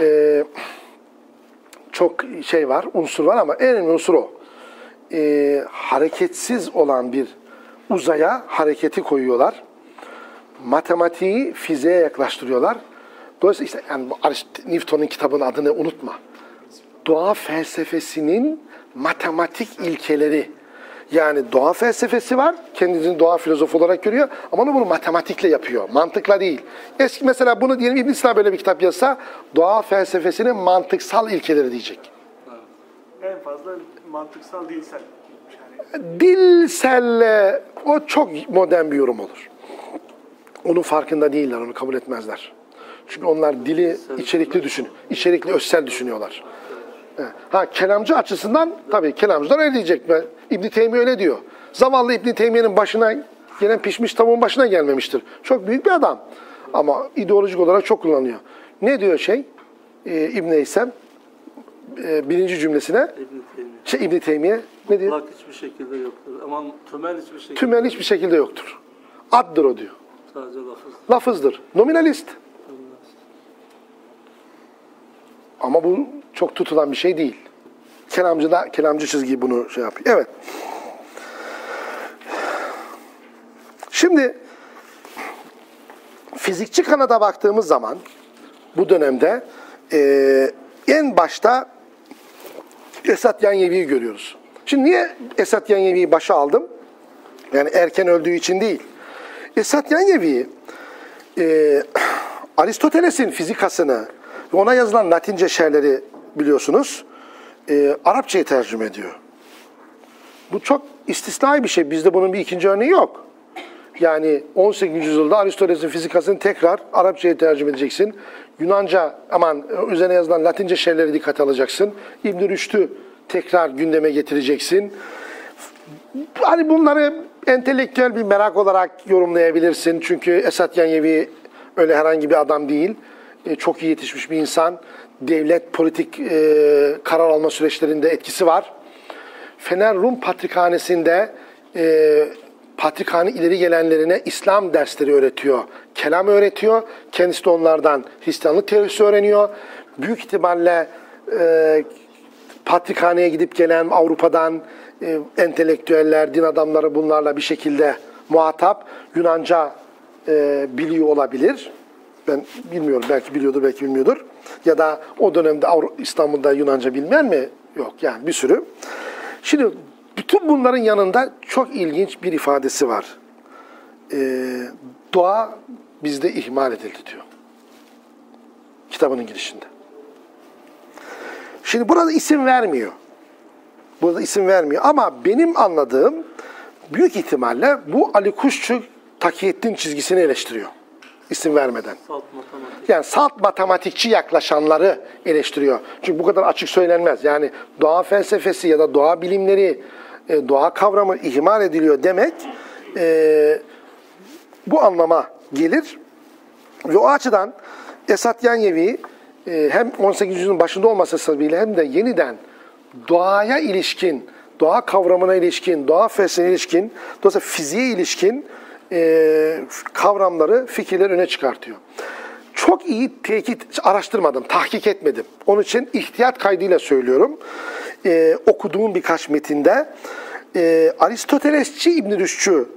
e, çok şey var, unsur var ama en önemli unsur o. Ee, hareketsiz olan bir uzaya hareketi koyuyorlar. Matematiği fiziğe yaklaştırıyorlar. Dolayısıyla işte yani Newton'un kitabının adını unutma. Doğa felsefesinin matematik ilkeleri. Yani doğa felsefesi var. Kendisini doğa filozofu olarak görüyor. Ama onu bunu matematikle yapıyor. Mantıkla değil. Eski mesela bunu diyelim İbn Sina böyle bir kitap yazsa doğa felsefesinin mantıksal ilkeleri diyecek. En fazla mantıksal değilsen. Yani Dilselle o çok modern bir yorum olur. Onun farkında değiller, onu kabul etmezler. Çünkü onlar dili içerikli düşün, içerikli özsel düşünüyorlar. Ha kelamcı açısından tabii kelamcılar öyle diyecek. İbn Teymiye öyle diyor. Zavallı İbn Teymiye'nin başına gelen pişmiş tavuğun başına gelmemiştir. Çok büyük bir adam. Ama ideolojik olarak çok kullanıyor. Ne diyor şey? Ee, İbn Eysem e, birinci cümlesine İbn Teymiye. şey İbn Teymiye ne diyor? Mutlak hiçbir şekilde yoktur. Ama tümel hiçbir şekilde Tümel hiçbir şekilde yoktur. Addır o diyor. Sadece lafız. Lafızdır. Nominalist. Ama bu çok tutulan bir şey değil. Kelamcı da kelamcı çizgi bunu şey yapıyor. Evet. Şimdi fizikçi kanada baktığımız zaman bu dönemde eee, en başta Esat Yanyevi'yi görüyoruz. Şimdi niye Esat Yanyevi'yi başa aldım? Yani erken öldüğü için değil. Esat Yanyevi e, Aristoteles'in fizikasını ve ona yazılan Latince şerleri biliyorsunuz e, Arapçayı tercüme ediyor. Bu çok istisnai bir şey. Bizde bunun bir ikinci örneği yok. Yani 18. yüzyılda Aristoteles'in fizikasını tekrar Arapçaya tercüme edeceksin. Yunanca, aman üzerine yazılan Latince şerleri dikkate alacaksın. İbn-i tekrar gündeme getireceksin. Hani bunları entelektüel bir merak olarak yorumlayabilirsin. Çünkü Esat Yanyevi öyle herhangi bir adam değil. E, çok iyi yetişmiş bir insan. Devlet politik e, karar alma süreçlerinde etkisi var. Fener Rum Patrikhanesi'nde e, Patrikhane ileri gelenlerine İslam dersleri öğretiyor. Kelam öğretiyor. Kendisi de onlardan Hristiyanlık teorisi öğreniyor. Büyük ihtimalle e, Patrikhaneye gidip gelen Avrupa'dan e, entelektüeller, din adamları bunlarla bir şekilde muhatap. Yunanca e, biliyor olabilir. Ben bilmiyorum. Belki biliyordur, belki bilmiyordur. Ya da o dönemde İstanbul'da Yunanca bilmeyen mi? Yok yani bir sürü. Şimdi bütün bunların yanında çok ilginç bir ifadesi var. Ee, doğa bizde ihmal edildi diyor. Kitabının girişinde. Şimdi burada isim vermiyor. Burada isim vermiyor. Ama benim anladığım büyük ihtimalle bu Ali Kuşçu Takiyettin çizgisini eleştiriyor. İsim vermeden. Salt matematik. Yani salt matematikçi yaklaşanları eleştiriyor. Çünkü bu kadar açık söylenmez. Yani doğa felsefesi ya da doğa bilimleri, e, doğa kavramı ihmal ediliyor demek e, bu anlama gelir. Ve o açıdan Esat Yanyevi e, hem 18. yüzyılın başında olması sebebiyle hem de yeniden doğaya ilişkin, doğa kavramına ilişkin, doğa felsefesine ilişkin, dolayısıyla fiziğe ilişkin e, kavramları, fikirleri öne çıkartıyor. Çok iyi tekit araştırmadım, tahkik etmedim. Onun için ihtiyat kaydıyla söylüyorum. E, okuduğum birkaç metinde e, Aristotelesçi İbn Rüşd'çü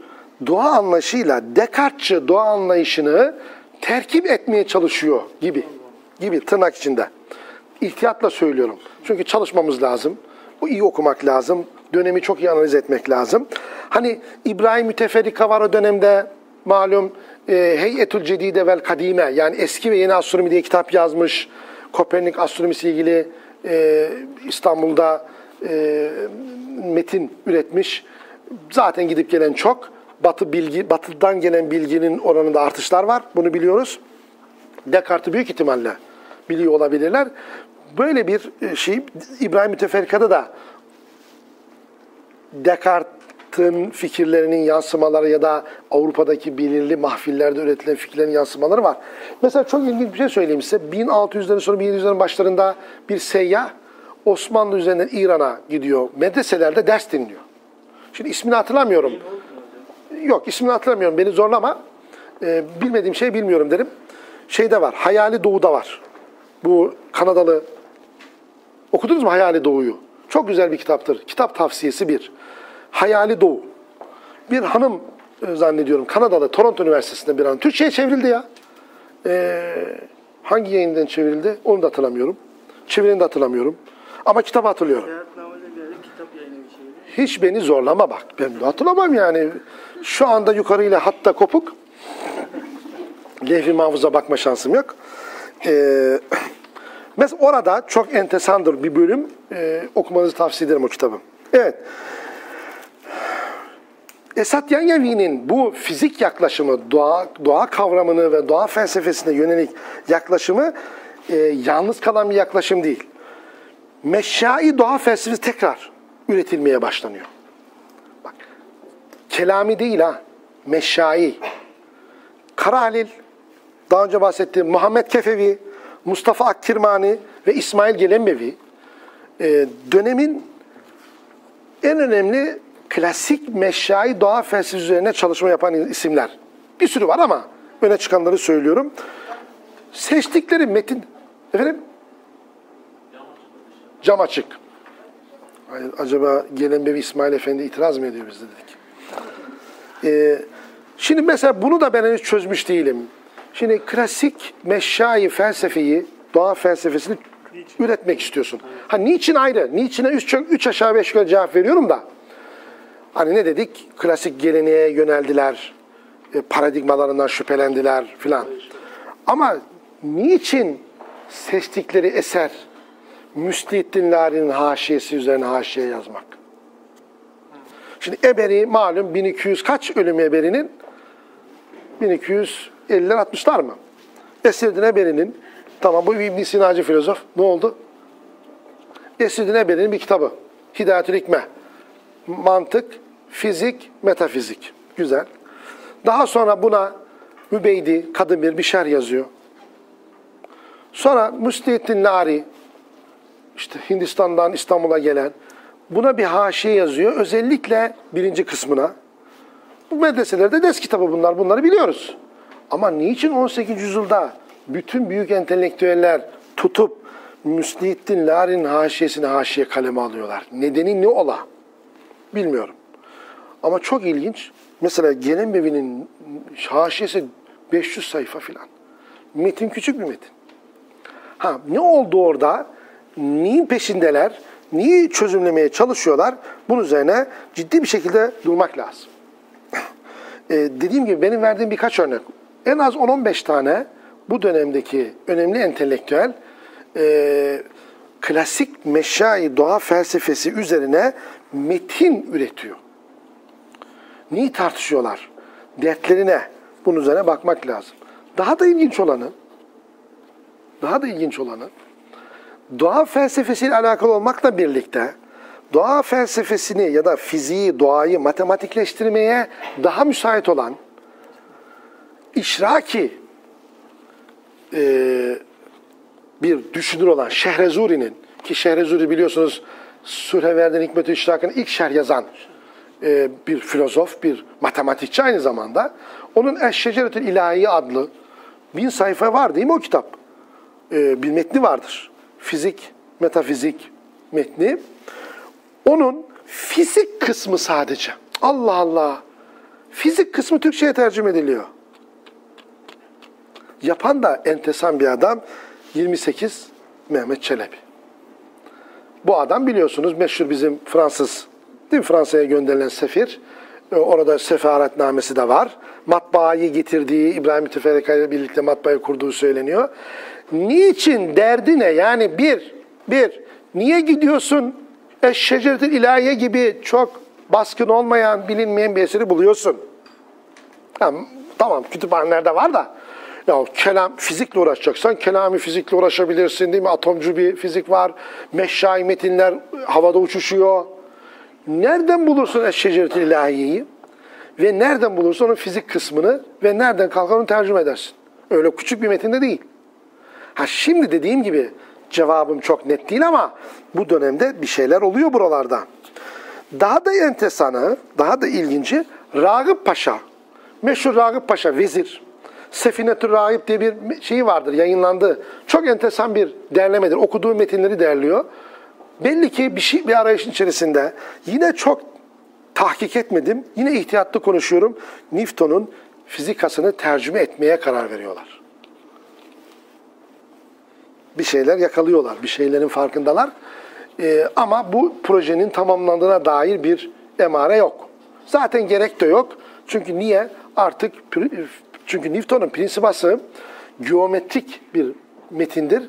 doğa anlayışıyla Descartes'çi doğa anlayışını terkip etmeye çalışıyor gibi. Gibi tırnak içinde. İhtiyatla söylüyorum. Çünkü çalışmamız lazım. Bu iyi okumak lazım. Dönemi çok iyi analiz etmek lazım. Hani İbrahim Müteferrika var o dönemde malum e, Heyetül Cedide vel Kadime yani eski ve yeni astronomi diye kitap yazmış. Kopernik astronomisi ilgili e, İstanbul'da e, metin üretmiş. Zaten gidip gelen çok. Batı bilgi, batıdan gelen bilginin oranında artışlar var. Bunu biliyoruz. Descartes'i büyük ihtimalle biliyor olabilirler. Böyle bir e, şey İbrahim Müteferrika'da da Descartes'in fikirlerinin yansımaları ya da Avrupa'daki belirli mahfillerde üretilen fikirlerin yansımaları var. Mesela çok ilginç bir şey söyleyeyim size. 1600'lerin sonu 1700'lerin başlarında bir seyyah Osmanlı üzerinden İran'a gidiyor. Medreselerde ders dinliyor. Şimdi ismini hatırlamıyorum. Yok ismini hatırlamıyorum. Beni zorlama. Ee, bilmediğim şey bilmiyorum derim. Şeyde var. Hayali Doğu'da var. Bu Kanadalı Okudunuz mu Hayali Doğu'yu? Çok güzel bir kitaptır. Kitap tavsiyesi bir. Hayali Doğu. Bir hanım e, zannediyorum. Kanadalı Toronto Üniversitesi'nde bir an. Türkçe'ye çevrildi ya. Ee, hangi yayından çevrildi? Onu da hatırlamıyorum. Çevireni de hatırlamıyorum. Ama kitabı hatırlıyorum. Şeydi. Hiç beni zorlama bak. Ben de hatırlamam yani. Şu anda yukarıyla hatta kopuk. Levh-i mahfuza bakma şansım yok. Ee, mesela orada çok entesandır bir bölüm. Ee, okumanızı tavsiye ederim o kitabı. Evet. Esat Yanyevi'nin bu fizik yaklaşımı, doğa, doğa kavramını ve doğa felsefesine yönelik yaklaşımı e, yalnız kalan bir yaklaşım değil. Meşai doğa felsefesi tekrar üretilmeye başlanıyor. Bak, kelami değil ha, meşai. Kara Halil, daha önce bahsettiğim Muhammed Kefevi, Mustafa Akkirmani ve İsmail Gelembevi e, dönemin en önemli klasik meşai doğa felsefesi üzerine çalışma yapan isimler. Bir sürü var ama öne çıkanları söylüyorum. Seçtikleri metin, efendim? Cam açık. Hayır, acaba Gelenbevi İsmail Efendi itiraz mı ediyor bizde dedik. Ee, şimdi mesela bunu da ben henüz çözmüş değilim. Şimdi klasik meşai felsefeyi, doğa felsefesini üretmek istiyorsun. Ha niçin ayrı? Niçine üç, üç aşağı beş yukarı cevap veriyorum da. Hani ne dedik? Klasik geleneğe yöneldiler. e, paradigmalarından şüphelendiler filan. Ama niçin seçtikleri eser Müstihittin Lari'nin haşiyesi üzerine haşiye yazmak? Şimdi Eberi malum 1200 kaç ölüm Eberi'nin? 1250'ler 60'lar mı? Esirdin Eberi'nin tamam bu İbn Sinacı filozof. Ne oldu? Esirdin Eberi'nin bir kitabı. Hidayetül Hikme. Mantık, fizik, metafizik. Güzel. Daha sonra buna Mübeydi, Kadımir bir şer yazıyor. Sonra Müstihittin Nari, işte Hindistan'dan İstanbul'a gelen, buna bir haşiye yazıyor. Özellikle birinci kısmına. Bu medreselerde ders kitabı bunlar, bunları biliyoruz. Ama niçin 18. yüzyılda bütün büyük entelektüeller tutup Müslihittin Lari'nin haşiyesini haşiye kaleme alıyorlar? Nedeni ne ola? Bilmiyorum. Ama çok ilginç. Mesela Gelenbevi'nin haşiyesi 500 sayfa filan. Metin küçük bir metin. Ha ne oldu orada? Neyin peşindeler? Neyi çözümlemeye çalışıyorlar? Bunun üzerine ciddi bir şekilde durmak lazım. Ee, dediğim gibi benim verdiğim birkaç örnek. En az 10-15 tane bu dönemdeki önemli entelektüel e, klasik meşai doğa felsefesi üzerine metin üretiyor. Neyi tartışıyorlar? Dertlerine. Bunun üzerine bakmak lazım. Daha da ilginç olanı, daha da ilginç olanı, doğa felsefesiyle alakalı olmakla birlikte doğa felsefesini ya da fiziği, doğayı matematikleştirmeye daha müsait olan işraki e, bir düşünür olan Şehrezuri'nin ki Şehrezuri biliyorsunuz Sürheverden Hikmet-i İşrak'ın ilk şerh yazan e, bir filozof, bir matematikçi aynı zamanda. Onun Eşşeceretül İlahi adlı bin sayfa var değil mi o kitap? E, bir metni vardır. Fizik, metafizik metni. Onun fizik kısmı sadece. Allah Allah. Fizik kısmı Türkçe'ye tercüme ediliyor. Yapan da entesan bir adam 28 Mehmet Çelebi. Bu adam biliyorsunuz meşhur bizim Fransız, değil mi? Fransa'ya gönderilen sefir. Ee, Orada sefaretnamesi de var. Matbaayı getirdiği, İbrahim Tüfereka ile birlikte matbaayı kurduğu söyleniyor. Niçin derdi ne? Yani bir, bir, niye gidiyorsun Eşşeceretül ilahiye gibi çok baskın olmayan, bilinmeyen bir eseri buluyorsun? Tamam, tamam kütüphanelerde var da ya kelam fizikle uğraşacaksan kelami fizikle uğraşabilirsin değil mi? Atomcu bir fizik var. Meşşai metinler havada uçuşuyor. Nereden bulursun Eşşeceretül ilahiyeyi? Ve nereden bulursun onun fizik kısmını ve nereden kalkar onu tercüme edersin? Öyle küçük bir metinde değil. Ha şimdi dediğim gibi cevabım çok net değil ama bu dönemde bir şeyler oluyor buralarda. Daha da entesanı, daha da ilginci Ragıp Paşa. Meşhur Ragıp Paşa vezir. Sefinetü Rahip diye bir şeyi vardır, yayınlandı. Çok enteresan bir derlemedir. Okuduğu metinleri derliyor. Belli ki bir şey bir arayışın içerisinde yine çok tahkik etmedim. Yine ihtiyatlı konuşuyorum. Newton'un fizikasını tercüme etmeye karar veriyorlar. Bir şeyler yakalıyorlar, bir şeylerin farkındalar. Ee, ama bu projenin tamamlandığına dair bir emare yok. Zaten gerek de yok. Çünkü niye? Artık çünkü Newton'un prinsipası geometrik bir metindir.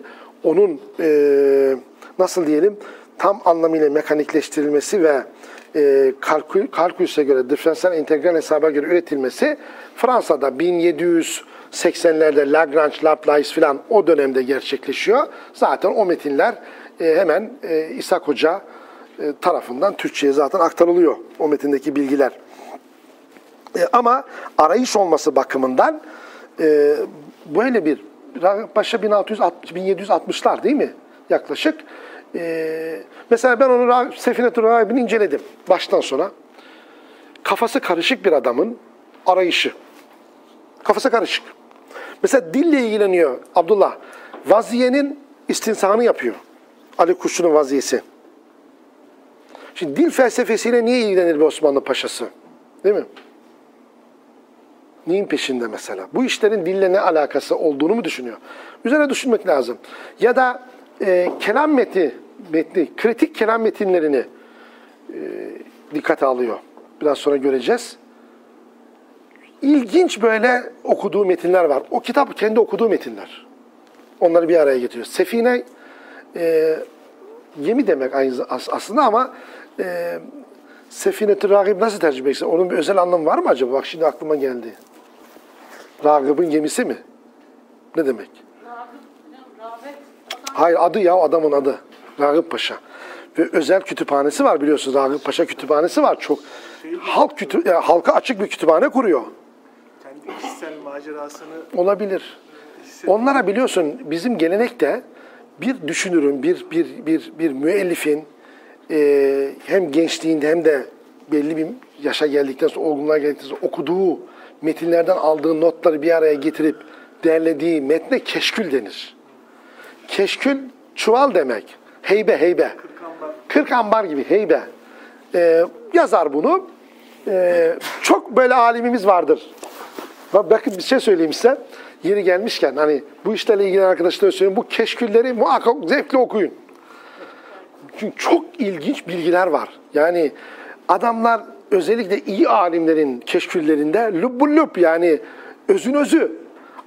Onun e, nasıl diyelim tam anlamıyla mekanikleştirilmesi ve e, kalkülüse göre, diferansiyel integral hesaba göre üretilmesi Fransa'da 1780'lerde Lagrange, Laplace filan o dönemde gerçekleşiyor. Zaten o metinler e, hemen e, İshak Hoca e, tarafından Türkçe'ye zaten aktarılıyor o metindeki bilgiler. E, ama arayış olması bakımından e, böyle bir Paşa 1660, 1760'lar değil mi? Yaklaşık. E, mesela ben onu Sefinetü Rahibini inceledim baştan sona. Kafası karışık bir adamın arayışı. Kafası karışık. Mesela dille ilgileniyor Abdullah. Vaziyenin istinsahını yapıyor. Ali Kuşçu'nun vaziyesi. Şimdi dil felsefesiyle niye ilgilenir bir Osmanlı Paşası? Değil mi? Neyin peşinde mesela? Bu işlerin dille ne alakası olduğunu mu düşünüyor? Üzerine düşünmek lazım. Ya da e, kelam metni, metni, kritik kelam metinlerini e, dikkate alıyor. Biraz sonra göreceğiz. İlginç böyle okuduğu metinler var. O kitap kendi okuduğu metinler. Onları bir araya getiriyor. Sefine e, gemi demek aslında ama e, Sefinetü Ragib nasıl tercüme edilse? Onun bir özel anlamı var mı acaba? Bak şimdi aklıma geldi. Ragıb'ın gemisi mi? Ne demek? Hayır adı ya adamın adı. Ragıp Paşa. Ve özel kütüphanesi var biliyorsunuz. Ragıp Paşa kütüphanesi var. Çok halk kütü yani halka açık bir kütüphane kuruyor. Kendi kişisel macerasını olabilir. Onlara biliyorsun bizim gelenekte bir düşünürün, bir bir bir bir müellifin e, hem gençliğinde hem de belli bir yaşa geldikten sonra, olgunluğa geldikten sonra okuduğu metinlerden aldığı notları bir araya getirip derlediği metne keşkül denir. Keşkül çuval demek. Heybe, heybe. Kırk ambar gibi heybe. Ee, yazar bunu. Ee, çok böyle alimimiz vardır. Bakın bir şey söyleyeyim size. Yeri gelmişken hani bu işlerle ilgilenen arkadaşlara söyleyeyim. Bu keşkülleri muhakkak zevkle okuyun. Çünkü çok ilginç bilgiler var. Yani adamlar özellikle iyi alimlerin keşküllerinde lübbul lüb yani özün özü.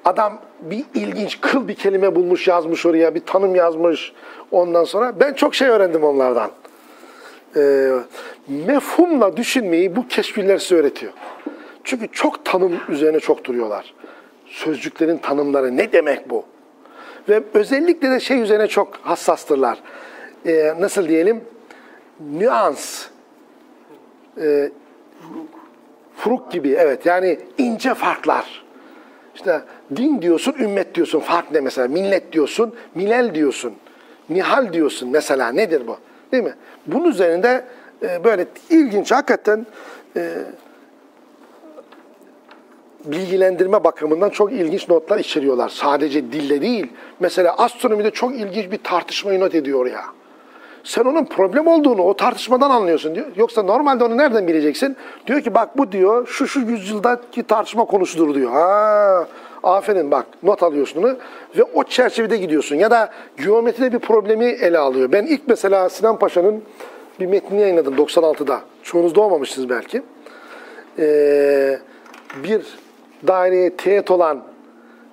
Adam bir ilginç kıl bir kelime bulmuş yazmış oraya bir tanım yazmış ondan sonra. Ben çok şey öğrendim onlardan. Ee, mefhumla düşünmeyi bu keşküller size öğretiyor. Çünkü çok tanım üzerine çok duruyorlar. Sözcüklerin tanımları ne demek bu? Ve özellikle de şey üzerine çok hassastırlar. Ee, nasıl diyelim? Nüans, e, furuk gibi evet yani ince farklar. İşte din diyorsun, ümmet diyorsun. Fark ne mesela? Millet diyorsun, milel diyorsun. Nihal diyorsun mesela. Nedir bu? Değil mi? Bunun üzerinde e, böyle ilginç hakikaten e, bilgilendirme bakımından çok ilginç notlar içeriyorlar. Sadece dille değil. Mesela astronomide çok ilginç bir tartışmayı not ediyor ya. Sen onun problem olduğunu o tartışmadan anlıyorsun diyor. Yoksa normalde onu nereden bileceksin? Diyor ki bak bu diyor şu şu yüzyıldaki tartışma konusudur diyor. Ha, aferin bak not alıyorsun onu ve o çerçevede gidiyorsun. Ya da geometride bir problemi ele alıyor. Ben ilk mesela Sinan Paşa'nın bir metnini yayınladım 96'da. Çoğunuz doğmamışsınız belki. Ee, bir daireye teğet olan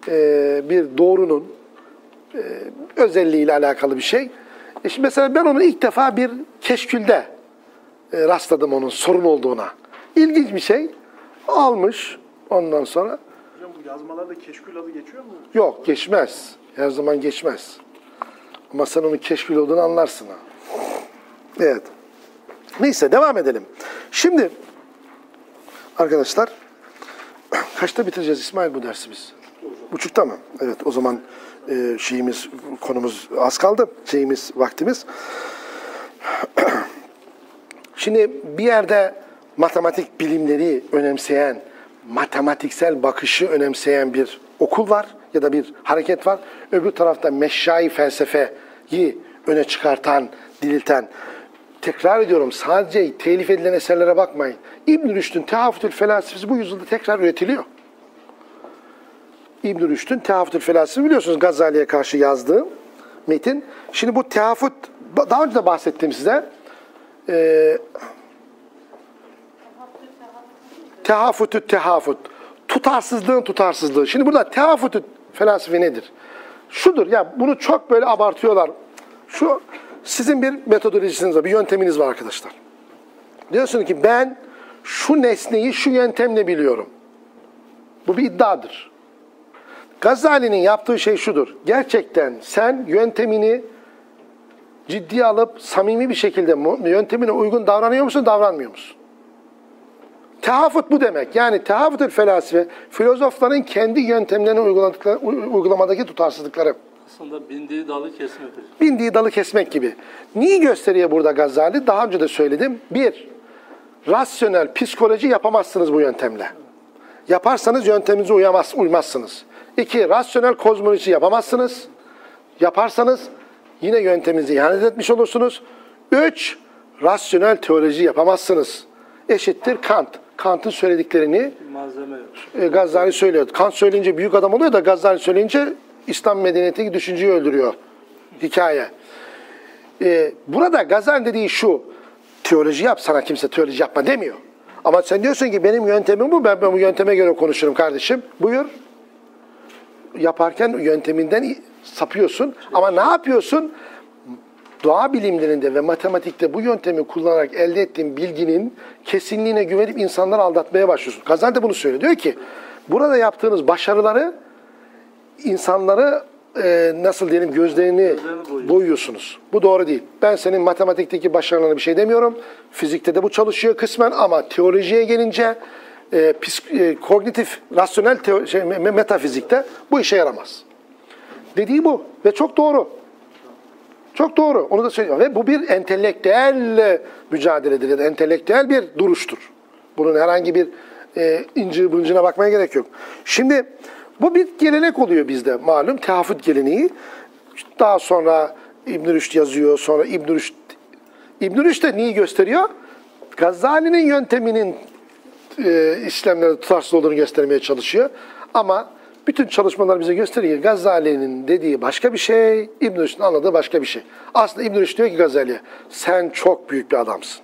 e, bir doğrunun e, özelliğiyle alakalı bir şey. E şimdi mesela ben onu ilk defa bir keşkülde e, rastladım onun sorun olduğuna. İlginç bir şey. Almış ondan sonra. Hocam bu yazmalarda keşkül adı geçiyor mu? Yok geçmez. Her zaman geçmez. Ama sen onun keşkül olduğunu anlarsın ha. Evet. Neyse devam edelim. Şimdi arkadaşlar kaçta bitireceğiz İsmail bu dersi biz? Buçukta mı? Evet o zaman e, şeyimiz, konumuz az kaldı. Şeyimiz, vaktimiz. Şimdi bir yerde matematik bilimleri önemseyen, matematiksel bakışı önemseyen bir okul var ya da bir hareket var. Öbür tarafta meşşai felsefeyi öne çıkartan, dirilten, tekrar ediyorum sadece telif edilen eserlere bakmayın. İbn Rüşd'ün Tehafütül Felsefesi bu yüzyılda tekrar üretiliyor. İbn Rüşd'ün Tehafütül Felsefesi biliyorsunuz Gazali'ye karşı yazdığı metin. Şimdi bu tehafüt daha önce de bahsettim size. Ee, Tehafütü tehafut. Tutarsızlığın tutarsızlığı. Şimdi burada tehafütü felsefe nedir? Şudur ya bunu çok böyle abartıyorlar. Şu sizin bir metodolojiniz var, bir yönteminiz var arkadaşlar. Diyorsun ki ben şu nesneyi şu yöntemle biliyorum. Bu bir iddiadır. Gazali'nin yaptığı şey şudur. Gerçekten sen yöntemini ciddiye alıp samimi bir şekilde yöntemine uygun davranıyor musun, davranmıyor musun? Tehafut bu demek. Yani tehafutül felsefe, filozofların kendi uyguladıkları, u- uygulamadaki tutarsızlıkları. Aslında bindiği dalı kesmek. Bindiği dalı kesmek gibi. Neyi gösteriyor burada Gazali? Daha önce de söyledim. Bir, rasyonel psikoloji yapamazsınız bu yöntemle. Yaparsanız yönteminize uyamaz, uymazsınız. İki, rasyonel kozmoloji yapamazsınız. Yaparsanız yine yönteminizi ihanet etmiş olursunuz. Üç, rasyonel teoloji yapamazsınız. Eşittir Kant. Kant'ın söylediklerini Malzeme e, Gazali söylüyor. Kant söyleyince büyük adam oluyor da Gazali söyleyince İslam medeniyetindeki düşünceyi öldürüyor. Hikaye. E, burada Gazali dediği şu. Teoloji yap sana kimse teoloji yapma demiyor. Ama sen diyorsun ki benim yöntemim bu ben, ben bu yönteme göre konuşurum kardeşim. Buyur. Yaparken yönteminden sapıyorsun. Ama ne yapıyorsun? doğa bilimlerinde ve matematikte bu yöntemi kullanarak elde ettiğin bilginin kesinliğine güvenip insanları aldatmaya başlıyorsun. Gazali de bunu söylüyor. Diyor ki burada yaptığınız başarıları insanları e, nasıl diyelim gözlerini boyuyorsun. boyuyorsunuz. Bu doğru değil. Ben senin matematikteki başarılarına bir şey demiyorum. Fizikte de bu çalışıyor kısmen ama teolojiye gelince e, psik- e, kognitif, rasyonel teo- şey, me- metafizikte bu işe yaramaz. Dediği bu ve çok doğru. Çok doğru. Onu da söylüyor. Ve bu bir entelektüel mücadeledir ya entelektüel bir duruştur. Bunun herhangi bir e, incir bıncına bakmaya gerek yok. Şimdi bu bir gelenek oluyor bizde malum. Tehafüt geleneği. Daha sonra İbn Rüşd yazıyor. Sonra İbn Rüşd İbn Rüşd de neyi gösteriyor? Gazali'nin yönteminin e, işlemlerde tutarsız olduğunu göstermeye çalışıyor. Ama bütün çalışmalar bize gösteriyor ki Gazali'nin dediği başka bir şey, İbn Rüşd'ün anladığı başka bir şey. Aslında İbn Rüşd diyor ki Gazali'ye, sen çok büyük bir adamsın.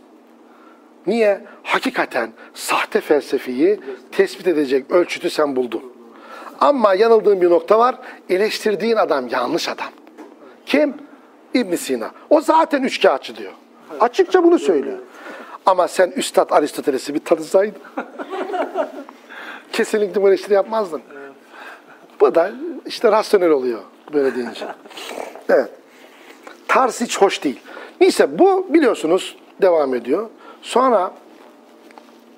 Niye? Hakikaten sahte felsefeyi tespit edecek ölçütü sen buldun. Ama yanıldığın bir nokta var, eleştirdiğin adam yanlış adam. Kim? İbn Sina. O zaten üçkağıtçı diyor. Açıkça bunu söylüyor. Ama sen Üstad Aristoteles'i bir tanısaydın. kesinlikle bu eleştiri yapmazdın. Bu da işte rasyonel oluyor böyle deyince. Evet. Tarz hiç hoş değil. Neyse bu biliyorsunuz devam ediyor. Sonra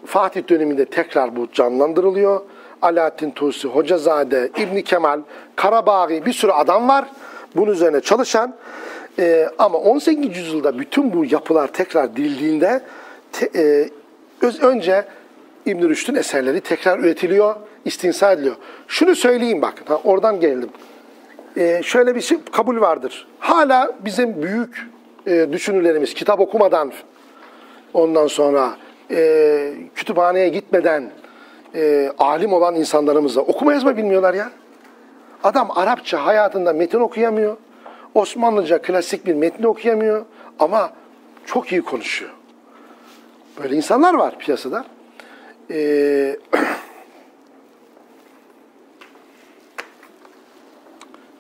Fatih döneminde tekrar bu canlandırılıyor. Alaaddin Tusi, Hocazade, İbni Kemal, Karabaği bir sürü adam var. Bunun üzerine çalışan. Ee, ama 18. yüzyılda bütün bu yapılar tekrar dirildiğinde te- e, önce İbn Rüşd'ün eserleri tekrar üretiliyor, istinsa ediliyor. Şunu söyleyeyim bak, ha, oradan geldim. Ee, şöyle bir şey kabul vardır. Hala bizim büyük e, düşünürlerimiz kitap okumadan ondan sonra e, kütüphaneye gitmeden e, alim olan insanlarımız da okuma yazma bilmiyorlar ya. Adam Arapça hayatında metin okuyamıyor. Osmanlıca klasik bir metni okuyamıyor ama çok iyi konuşuyor. Böyle insanlar var piyasada. Ee,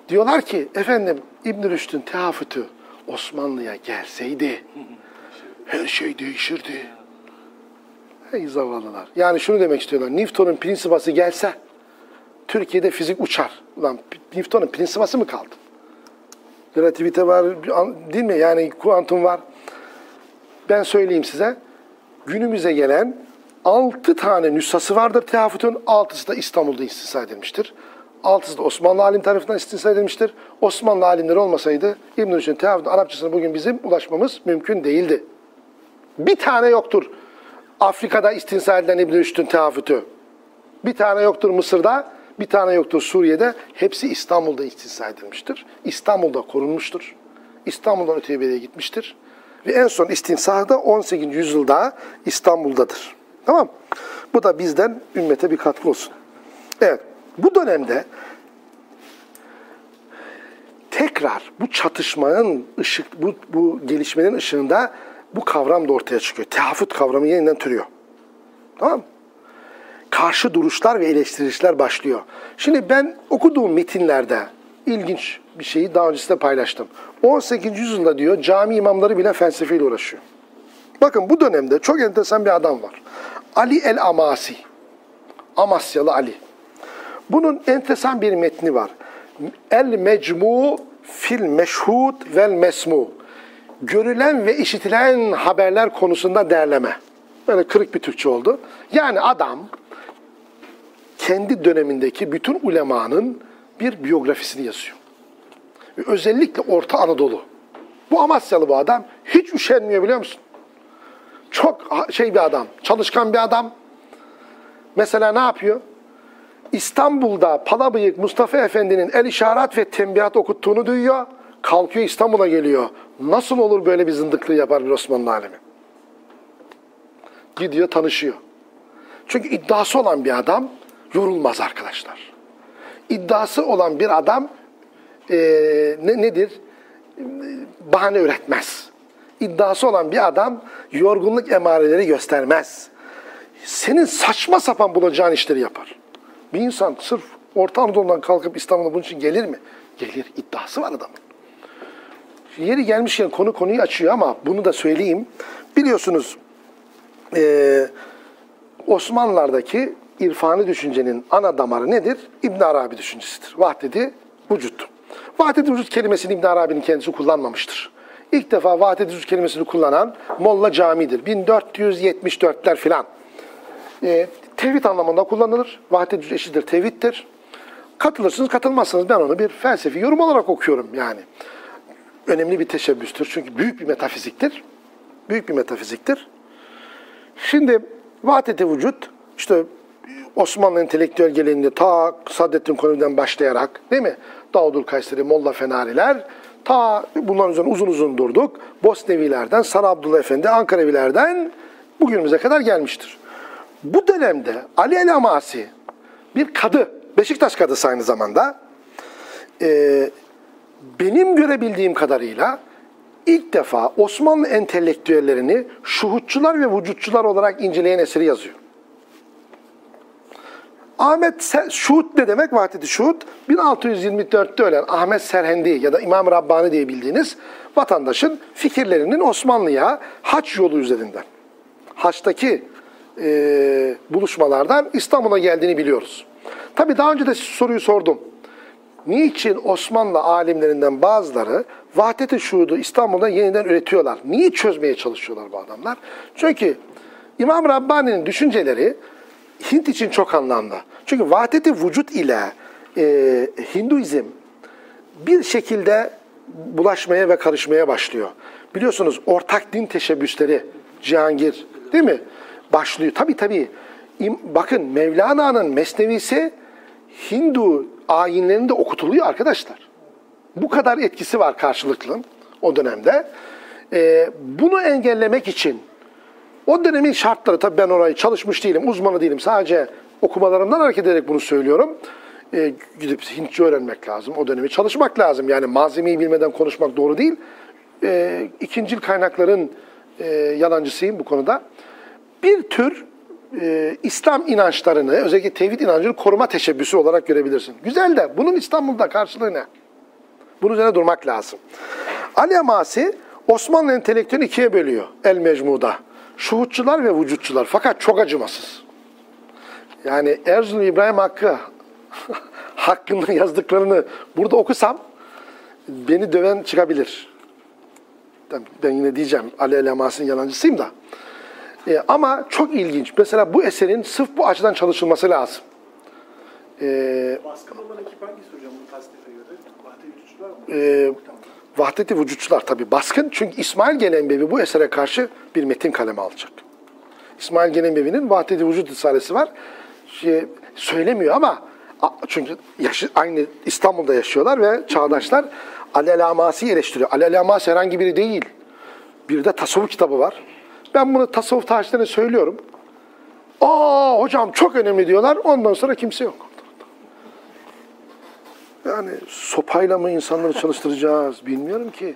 diyorlar ki efendim İbn Rüşd'ün tehafütü Osmanlı'ya gelseydi her şey değişirdi. Ey zavallılar. Yani şunu demek istiyorlar. Newton'un prinsipası gelse Türkiye'de fizik uçar. Ulan Newton'un prinsipası mı kaldı? Relativite var, değil mi? Yani kuantum var. Ben söyleyeyim size. Günümüze gelen 6 tane nüshası vardır tehafütün. 6'sı da İstanbul'da istinsa edilmiştir. 6'sı da Osmanlı alim tarafından istinsa edilmiştir. Osmanlı alimleri olmasaydı İbn-i Rüşd'ün tehafütün Arapçasına bugün bizim ulaşmamız mümkün değildi. Bir tane yoktur Afrika'da istinsa edilen İbn-i Rüşd'ün. Bir tane yoktur Mısır'da, bir tane yoktur Suriye'de. Hepsi İstanbul'da istinsa edilmiştir. İstanbul'da korunmuştur. İstanbul'dan öteye bir yere gitmiştir. Ve en son istinsahı da 18. yüzyılda İstanbul'dadır. Tamam Bu da bizden ümmete bir katkı olsun. Evet. Bu dönemde tekrar bu çatışmanın ışık bu, bu gelişmenin ışığında bu kavram da ortaya çıkıyor. Tehafüt kavramı yeniden türüyor. Tamam? Karşı duruşlar ve eleştirişler başlıyor. Şimdi ben okuduğum metinlerde ilginç bir şeyi daha öncesinde paylaştım. 18. yüzyılda diyor cami imamları bile felsefeyle uğraşıyor. Bakın bu dönemde çok enteresan bir adam var. Ali el-Amasi. Amasyalı Ali. Bunun enteresan bir metni var. El mecmu fil meşhud vel mesmu. Görülen ve işitilen haberler konusunda derleme. Böyle kırık bir Türkçe oldu. Yani adam kendi dönemindeki bütün ulemanın bir biyografisini yazıyor. Özellikle Orta Anadolu. Bu Amasyalı bu adam hiç üşenmiyor biliyor musun? Çok şey bir adam, çalışkan bir adam. Mesela ne yapıyor? İstanbul'da Palabıyık Mustafa Efendi'nin el işaret ve tembihat okuttuğunu duyuyor. Kalkıyor İstanbul'a geliyor. Nasıl olur böyle bir zındıklığı yapar bir Osmanlı alemi? Gidiyor tanışıyor. Çünkü iddiası olan bir adam yorulmaz arkadaşlar. İddiası olan bir adam e, ne, nedir? Bahane üretmez. İddiası olan bir adam yorgunluk emareleri göstermez. Senin saçma sapan bulacağın işleri yapar. Bir insan sırf Orta Anadolu'dan kalkıp İstanbul'a bunun için gelir mi? Gelir. İddiası var adamın. Yeri gelmişken konu konuyu açıyor ama bunu da söyleyeyim. Biliyorsunuz e, Osmanlılardaki irfani düşüncenin ana damarı nedir? İbn Arabi düşüncesidir. Vahdedi vücut. Vahdedi vücut kelimesini İbn Arabi'nin kendisi kullanmamıştır. İlk defa vahdedi vücut kelimesini kullanan Molla Cami'dir. 1474'ler filan. E, tevhid anlamında kullanılır. Vahdet düz eşittir tevhiddir. Katılırsınız, katılmazsınız. Ben onu bir felsefi yorum olarak okuyorum yani. Önemli bir teşebbüstür. Çünkü büyük bir metafiziktir. Büyük bir metafiziktir. Şimdi vahdet-i vücut, işte Osmanlı entelektüel geleneğinde ta Saddettin Konu'dan başlayarak değil mi? Davudul Kayseri, Molla Fenariler, ta bunların üzerine uzun uzun durduk. Bosnevilerden, Sarı Abdullah Efendi, Ankarevilerden bugünümüze kadar gelmiştir. Bu dönemde Ali El Amasi bir kadı, Beşiktaş kadısı aynı zamanda, e, benim görebildiğim kadarıyla ilk defa Osmanlı entelektüellerini şuhutçular ve vücutçular olarak inceleyen eseri yazıyor. Ahmet Şuhut ne demek? Vahdeti Şuhut 1624'te ölen Ahmet Serhendi ya da İmam Rabbani diye bildiğiniz vatandaşın fikirlerinin Osmanlı'ya haç yolu üzerinden, haçtaki e, buluşmalardan İstanbul'a geldiğini biliyoruz. Tabii daha önce de soruyu sordum. Niçin Osmanlı alimlerinden bazıları vahdet-i şuudu İstanbul'da yeniden üretiyorlar? Niye çözmeye çalışıyorlar bu adamlar? Çünkü İmam Rabbani'nin düşünceleri Hint için çok anlamlı. Çünkü vahdet-i vücut ile e, Hinduizm bir şekilde bulaşmaya ve karışmaya başlıyor. Biliyorsunuz ortak din teşebbüsleri Cihangir değil mi? Başlıyor. Tabii tabii. Bakın Mevlana'nın mesnevisi Hindu ayinlerinde okutuluyor arkadaşlar. Bu kadar etkisi var karşılıklı o dönemde. Ee, bunu engellemek için o dönemin şartları, tabii ben orayı çalışmış değilim, uzmanı değilim. Sadece okumalarımdan hareket ederek bunu söylüyorum. Ee, gidip Hintçe öğrenmek lazım, o dönemi çalışmak lazım. Yani malzemeyi bilmeden konuşmak doğru değil. Ee, ikincil kaynakların e, yalancısıyım bu konuda. Bir tür e, İslam inançlarını, özellikle tevhid inancını koruma teşebbüsü olarak görebilirsin. Güzel de bunun İstanbul'da karşılığı ne? Bunun üzerine durmak lazım. Ali Amasi Osmanlı entelektüelini ikiye bölüyor El Mecmu'da. Şuhutçular ve vücutçular. Fakat çok acımasız. Yani Erzurum İbrahim Hakkı hakkında yazdıklarını burada okusam beni döven çıkabilir. Ben yine diyeceğim Ali Elemas'ın yalancısıyım da. E, ama çok ilginç. Mesela bu eserin sırf bu açıdan çalışılması lazım. E, Baskın olan ekip hangisi hocam bu tasnife göre? Vahdet vücutçular mı? E, Vahdeti vücutçular tabii baskın. Çünkü İsmail Gelenbevi bu esere karşı bir metin kaleme alacak. İsmail Gelenbevi'nin Vahdeti Vücut Risalesi var. Şey, söylemiyor ama çünkü yaşı, aynı İstanbul'da yaşıyorlar ve çağdaşlar Alel eleştiriyor. Alel herhangi biri değil. Bir de tasavvuf kitabı var. Ben bunu tasavvuf tarihçilerine söylüyorum. Aa hocam çok önemli diyorlar. Ondan sonra kimse yok. Yani sopayla mı insanları çalıştıracağız bilmiyorum ki.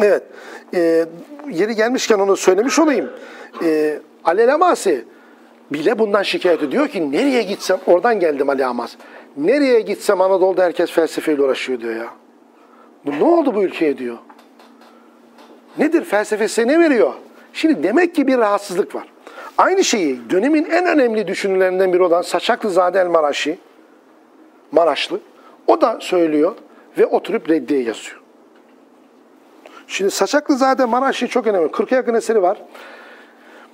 Evet. E, yeri gelmişken onu söylemiş olayım. E, Ali Elamasi bile bundan şikayet ediyor ki nereye gitsem, oradan geldim Ali Amas. Nereye gitsem Anadolu'da herkes felsefeyle uğraşıyor diyor ya. Bu ne oldu bu ülkeye diyor. Nedir felsefesi ne veriyor? Şimdi demek ki bir rahatsızlık var. Aynı şeyi dönemin en önemli düşünürlerinden biri olan Saçaklızade El Maraşi, Maraşlı, o da söylüyor ve oturup reddiye yazıyor. Şimdi Saçaklızade Maraşi çok önemli. 40'a yakın eseri var.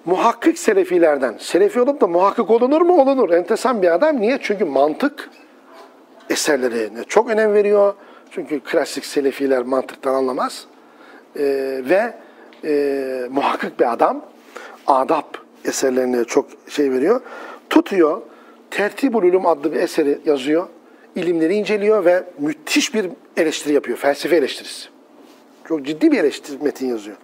Muhakkik Selefilerden. Selefi olup da muhakkik olunur mu? Olunur. Entesan bir adam. Niye? Çünkü mantık eserlerine çok önem veriyor. Çünkü klasik Selefiler mantıktan anlamaz. Ee, ve e, muhakkik bir adam. Adap eserlerine çok şey veriyor. Tutuyor. Tertibül Ulum adlı bir eseri yazıyor. İlimleri inceliyor ve müthiş bir eleştiri yapıyor. Felsefe eleştirisi. Çok ciddi bir eleştiri metin yazıyor.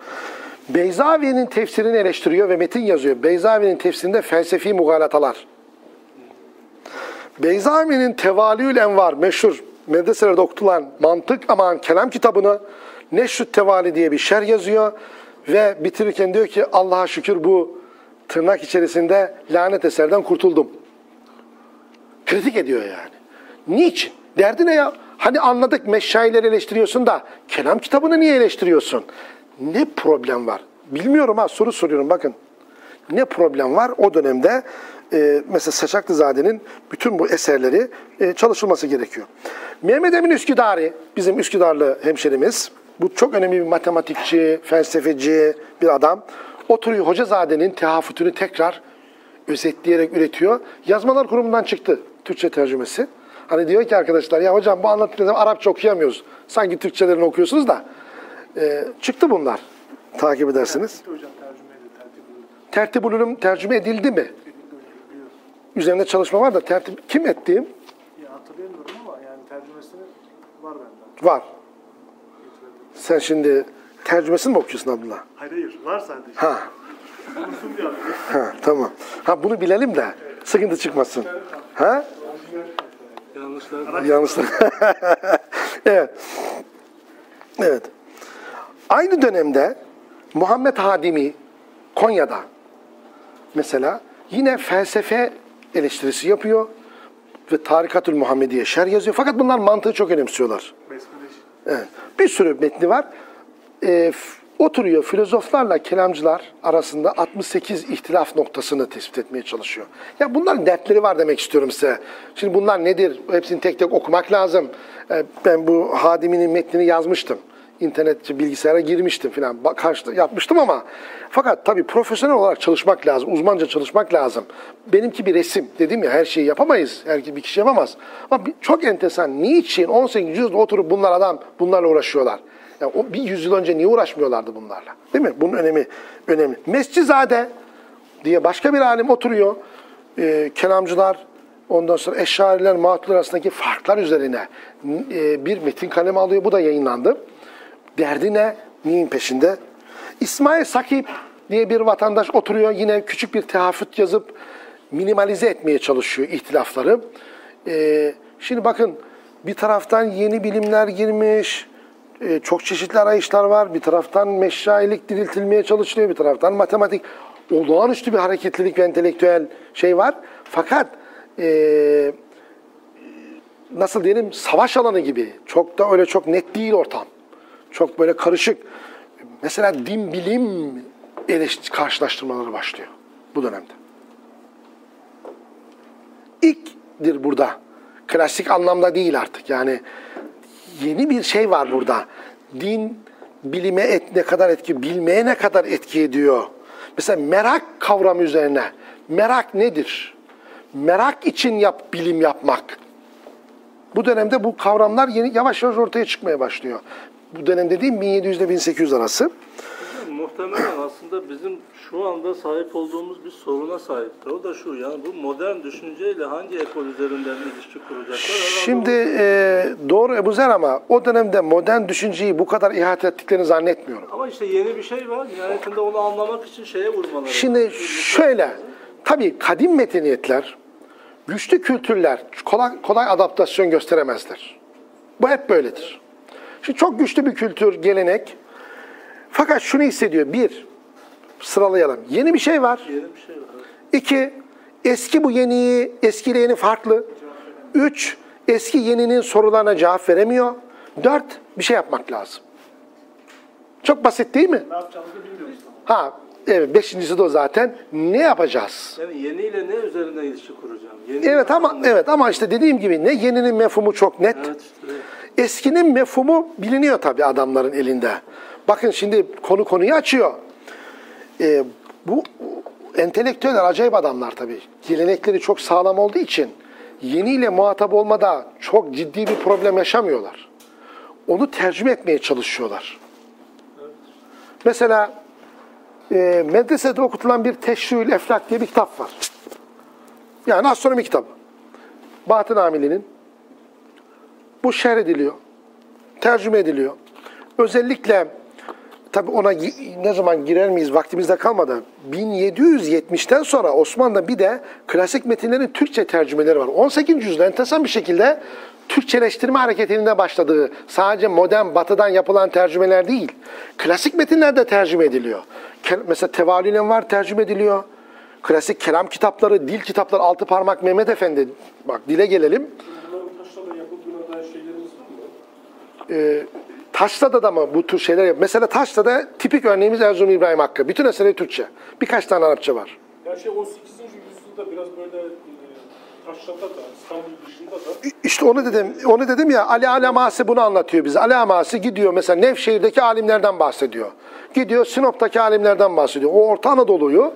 Beyzavi'nin tefsirini eleştiriyor ve metin yazıyor. Beyzavi'nin tefsirinde felsefi mugalatalar. Beyzavi'nin Tevalüül Envar meşhur medreselerde okutulan mantık aman kelam kitabını Neşrü't Tevali diye bir şer yazıyor ve bitirirken diyor ki Allah'a şükür bu tırnak içerisinde lanet eserden kurtuldum. Kritik ediyor yani. Niçin? Derdi ne ya? Hani anladık meşayileri eleştiriyorsun da kelam kitabını niye eleştiriyorsun? Ne problem var? Bilmiyorum ha soru soruyorum bakın. Ne problem var o dönemde? E, mesela Saçaklızade'nin bütün bu eserleri e, çalışılması gerekiyor. Mehmet Emin Üsküdar'i, bizim Üsküdarlı hemşerimiz, bu çok önemli bir matematikçi, felsefeci bir adam. Oturuyor Hocazade'nin tehafütünü tekrar özetleyerek üretiyor. Yazmalar kurumundan çıktı Türkçe tercümesi. Hani diyor ki arkadaşlar ya hocam bu anlattıklarını Arapça okuyamıyoruz. Sanki Türkçelerini okuyorsunuz da. E, çıktı bunlar. Takip edersiniz. İşte hocam tercüme edildi. Tertip edildi. Tertib ulum tercüme edildi mi? Üzerinde çalışma var da tertip kim etti? Ya hatırlayamıyorum ama yani tercümesini var bende. Var. Sen şimdi tercümesini mi okuyorsun Abdullah? Hayır hayır. Var sadece. Ha, ha tamam. Ha bunu bilelim de sıkıntı çıkmasın. Ha? Yanlışlar. Yanlışlar. evet. Evet. Aynı dönemde Muhammed Hadimi Konya'da mesela yine felsefe eleştirisi yapıyor ve Tarikatül Muhammediye şer yazıyor. Fakat bunlar mantığı çok önemsiyorlar. Evet. Bir sürü metni var. Ee, oturuyor filozoflarla kelamcılar arasında 68 ihtilaf noktasını tespit etmeye çalışıyor. Ya bunların dertleri var demek istiyorum size. Şimdi bunlar nedir? Hepsini tek tek okumak lazım. Ee, ben bu Hadimi'nin metnini yazmıştım. İnternet bilgisayara girmiştim falan. Karşıda yapmıştım ama fakat tabii profesyonel olarak çalışmak lazım. Uzmanca çalışmak lazım. Benimki bir resim. Dedim ya her şeyi yapamayız. Her bir kişi yapamaz. Ama çok enteresan. Niçin 18. yüzyılda oturup bunlar adam bunlarla uğraşıyorlar? Yani o bir yüzyıl önce niye uğraşmıyorlardı bunlarla? Değil mi? Bunun önemi önemli. Mescizade diye başka bir alim oturuyor. Ee, kelamcılar, ondan sonra eşariler, mağdurlar arasındaki farklar üzerine e, bir metin kalemi alıyor. Bu da yayınlandı. Derdi ne? Neyin peşinde? İsmail Sakip diye bir vatandaş oturuyor. Yine küçük bir tehafüt yazıp minimalize etmeye çalışıyor ihtilafları. Ee, şimdi bakın bir taraftan yeni bilimler girmiş, e, çok çeşitli arayışlar var. Bir taraftan meşayilik diriltilmeye çalışılıyor, bir taraftan matematik. Olağanüstü bir hareketlilik ve entelektüel şey var. Fakat e, nasıl diyelim savaş alanı gibi. Çok da öyle çok net değil ortam. Çok böyle karışık. Mesela din bilim eleşt- karşılaştırmaları başlıyor bu dönemde. İlkdir burada. Klasik anlamda değil artık. Yani yeni bir şey var burada. Din bilime et, ne kadar etki, bilmeye ne kadar etki ediyor. Mesela merak kavramı üzerine. Merak nedir? Merak için yap, bilim yapmak. Bu dönemde bu kavramlar yeni, yavaş yavaş ortaya çıkmaya başlıyor. Bu dönem dediğim 1700 ile 1800 arası. muhtemelen aslında bizim şu anda sahip olduğumuz bir soruna sahiptir. O da şu yani bu modern düşünceyle hangi ekol üzerinden ilişki kuracaklar? Herhalde Şimdi e, doğru Ebu Zer ama o dönemde modern düşünceyi bu kadar ihate ettiklerini zannetmiyorum. Ama işte yeni bir şey var. Nihayetinde onu anlamak için şeye vurmaları. Şimdi lazım. şöyle, tabii kadim medeniyetler, güçlü kültürler kolay, kolay adaptasyon gösteremezler. Bu hep böyledir. Şimdi çok güçlü bir kültür, gelenek. Fakat şunu hissediyor. Bir, sıralayalım. Yeni bir şey var. Yeni bir şey var. İki, eski bu yeniyi, eskiyle yeni farklı. Üç, eski yeninin sorularına cevap veremiyor. Dört, bir şey yapmak lazım. Çok basit değil mi? Ne yapacağımızı bilmiyoruz. Ha, evet beşincisi de o zaten. Ne yapacağız? Yani yeniyle ne üzerine ilişki kuracağım? Yeni Evet ama evet ama işte dediğim gibi ne yeninin mefhumu çok net. Evet işte. evet. Eskinin mefhumu biliniyor tabii adamların elinde. Bakın şimdi konu konuyu açıyor. Ee, bu entelektüeller acayip adamlar tabii. Gelenekleri çok sağlam olduğu için yeniyle muhatap olmada çok ciddi bir problem yaşamıyorlar. Onu tercüme etmeye çalışıyorlar. Mesela e, medresede okutulan bir Teşriül Eflak diye bir kitap var. Yani astronomi kitabı. Bahattin Amili'nin. Bu şerh ediliyor. Tercüme ediliyor. Özellikle tabi ona ne zaman girer miyiz vaktimizde kalmadı. 1770'ten sonra Osmanlı'da bir de klasik metinlerin Türkçe tercümeleri var. 18. yüzyılda enteresan bir şekilde Türkçeleştirme hareketinde başladığı sadece modern batıdan yapılan tercümeler değil. Klasik metinler de tercüme ediliyor. Mesela Tevalülen var tercüme ediliyor. Klasik kelam kitapları, dil kitapları, altı parmak Mehmet Efendi. Bak dile gelelim. Bunların taşlarla yapıldığına dair şeylerimiz var mı? e, Taşla'da da mı bu tür şeyler yap? Mesela Taşla'da tipik örneğimiz Erzurum İbrahim Hakkı. Bütün eseri Türkçe. Birkaç tane Arapça var. Her şey 18. yüzyılda biraz böyle e, taşrada da, İstanbul dışında da İşte onu dedim, onu dedim ya Ali Alamasi bunu anlatıyor bize. Ali Alamasi gidiyor mesela Nevşehir'deki alimlerden bahsediyor. Gidiyor Sinop'taki alimlerden bahsediyor. O Orta Anadolu'yu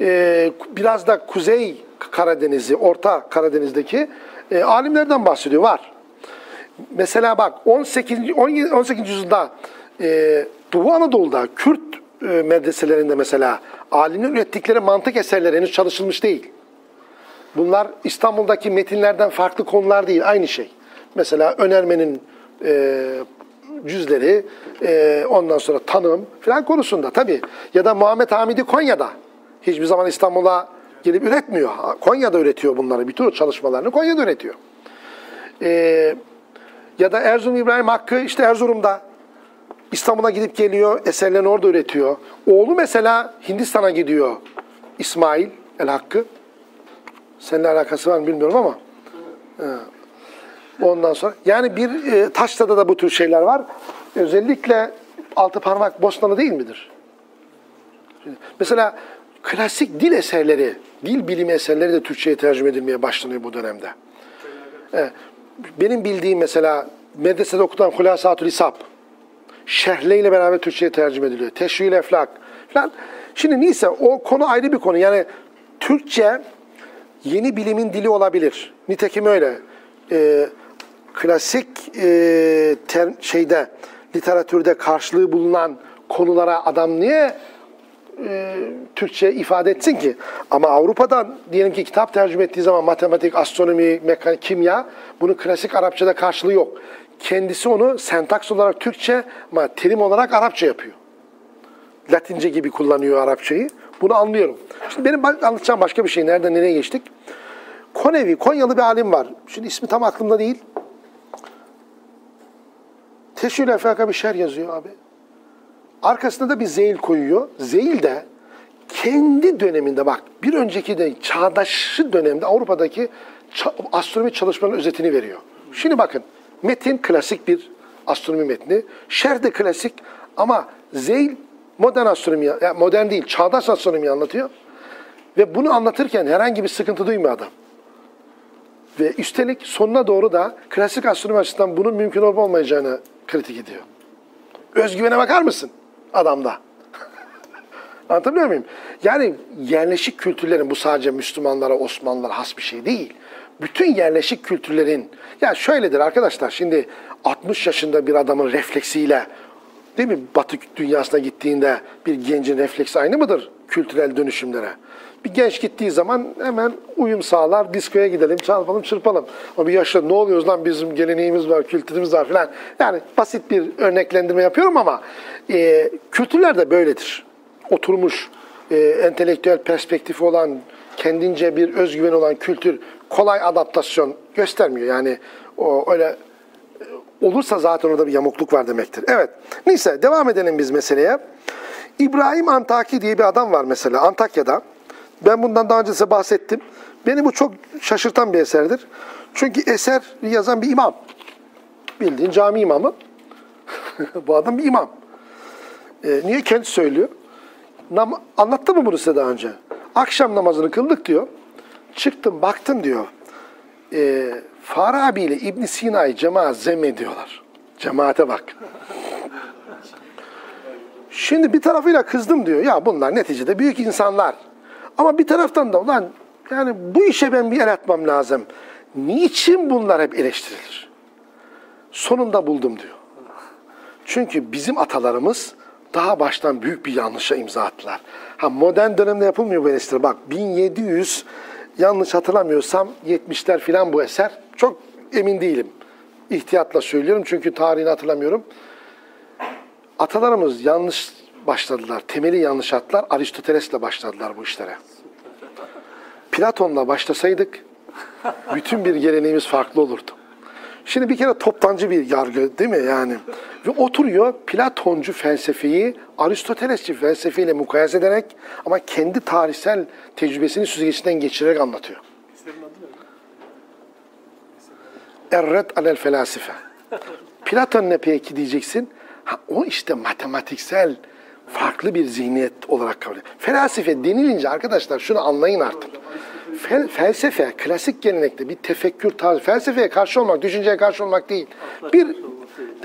e, biraz da Kuzey Karadeniz'i, Orta Karadeniz'deki e, alimlerden bahsediyor. Var. Mesela bak 18. 17, 18. yüzyılda e, Doğu Anadolu'da Kürt e, medreselerinde mesela alimin ürettikleri mantık eserleri henüz çalışılmış değil. Bunlar İstanbul'daki metinlerden farklı konular değil, aynı şey. Mesela önermenin e, cüzleri, e, ondan sonra tanım falan konusunda tabii. Ya da Muhammed Hamidi Konya'da. Hiçbir zaman İstanbul'a gelip üretmiyor. Konya'da üretiyor bunları. Bütün çalışmalarını Konya'da üretiyor. E, ya da Erzurum İbrahim Hakkı işte Erzurum'da. İstanbul'a gidip geliyor, eserlerini orada üretiyor. Oğlu mesela Hindistan'a gidiyor. İsmail El Hakkı. Seninle alakası var mı bilmiyorum ama. He. Ondan sonra yani bir e, Taşla'da da bu tür şeyler var. Özellikle altı parmak Bosnalı değil midir? Mesela klasik dil eserleri, dil bilimi eserleri de Türkçe'ye tercüme edilmeye başlanıyor bu dönemde. Evet. Benim bildiğim mesela medresede okutan Hulasatül Hisap, şerhleriyle beraber Türkçe'ye tercüme ediliyor. Teşril Eflak falan. Şimdi neyse o konu ayrı bir konu. Yani Türkçe yeni bilimin dili olabilir. Nitekim öyle. Ee, klasik e, ter- şeyde literatürde karşılığı bulunan konulara adam niye e, Türkçe ifade etsin ki? Ama Avrupa'dan diyelim ki kitap tercüme ettiği zaman matematik, astronomi, mekanik, kimya bunun klasik Arapçada karşılığı yok. Kendisi onu sentaks olarak Türkçe ama terim olarak Arapça yapıyor. Latince gibi kullanıyor Arapçayı. Bunu anlıyorum. Şimdi benim anlatacağım başka bir şey. Nereden nereye geçtik? Konevi, Konyalı bir alim var. Şimdi ismi tam aklımda değil. Teşhir Efraka bir şer yazıyor abi. Arkasında da bir zeyil koyuyor. Zeyil de kendi döneminde bak bir önceki de çağdaşı dönemde Avrupa'daki astronomi çalışmalarının özetini veriyor. Şimdi bakın metin klasik bir astronomi metni. Şer de klasik ama zeyil modern astronomi, yani modern değil çağdaş astronomi anlatıyor. Ve bunu anlatırken herhangi bir sıkıntı duymuyor adam. Ve üstelik sonuna doğru da klasik astronomi açısından bunun mümkün olup olmayacağını kritik ediyor. Özgüvene bakar mısın adamda? Anlatabiliyor muyum? Yani yerleşik kültürlerin bu sadece Müslümanlara, Osmanlılara has bir şey değil. Bütün yerleşik kültürlerin, ya şöyledir arkadaşlar şimdi 60 yaşında bir adamın refleksiyle Değil mi? Batı dünyasına gittiğinde bir gencin refleksi aynı mıdır kültürel dönüşümlere? Bir genç gittiği zaman hemen uyum sağlar, diskoya gidelim, çalalım, çırpalım. Ama bir yaşta ne oluyoruz lan bizim geleneğimiz var, kültürümüz var falan. Yani basit bir örneklendirme yapıyorum ama e, kültürler de böyledir. Oturmuş, e, entelektüel perspektifi olan, kendince bir özgüven olan kültür kolay adaptasyon göstermiyor. Yani o öyle olursa zaten orada bir yamukluk var demektir. Evet. Neyse devam edelim biz meseleye. İbrahim Antaki diye bir adam var mesela Antakya'da. Ben bundan daha önce size bahsettim. Beni bu çok şaşırtan bir eserdir. Çünkü eser yazan bir imam. Bildiğin cami imamı. bu adam bir imam. Ee, niye kendi söylüyor? Nam Anlattı mı bunu size daha önce? Akşam namazını kıldık diyor. Çıktım baktım diyor. Ee, Farabi ile İbn Sina'yı cemaat zem ediyorlar. Cemaate bak. Şimdi bir tarafıyla kızdım diyor. Ya bunlar neticede büyük insanlar. Ama bir taraftan da ulan yani bu işe ben bir el atmam lazım. Niçin bunlar hep eleştirilir? Sonunda buldum diyor. Çünkü bizim atalarımız daha baştan büyük bir yanlışa imza attılar. Ha modern dönemde yapılmıyor bu eleştiri. Bak 1700 yanlış hatırlamıyorsam 70'ler filan bu eser. Çok emin değilim. İhtiyatla söylüyorum çünkü tarihini hatırlamıyorum. Atalarımız yanlış başladılar. Temeli yanlış attılar. Aristoteles'le başladılar bu işlere. Platon'la başlasaydık bütün bir geleneğimiz farklı olurdu. Şimdi bir kere toptancı bir yargı değil mi yani? Ve oturuyor Platoncu felsefeyi Aristotelesçi felsefeyle mukayese ederek ama kendi tarihsel tecrübesini süzgecinden geçirerek anlatıyor. Erret alel felasife. Platon ne peki diyeceksin? Ha, o işte matematiksel farklı bir zihniyet olarak kabul ediyor. Felasife denilince arkadaşlar şunu anlayın artık. Fel, felsefe klasik gelenekte bir tefekkür tarzı. Felsefeye karşı olmak, düşünceye karşı olmak değil. Bir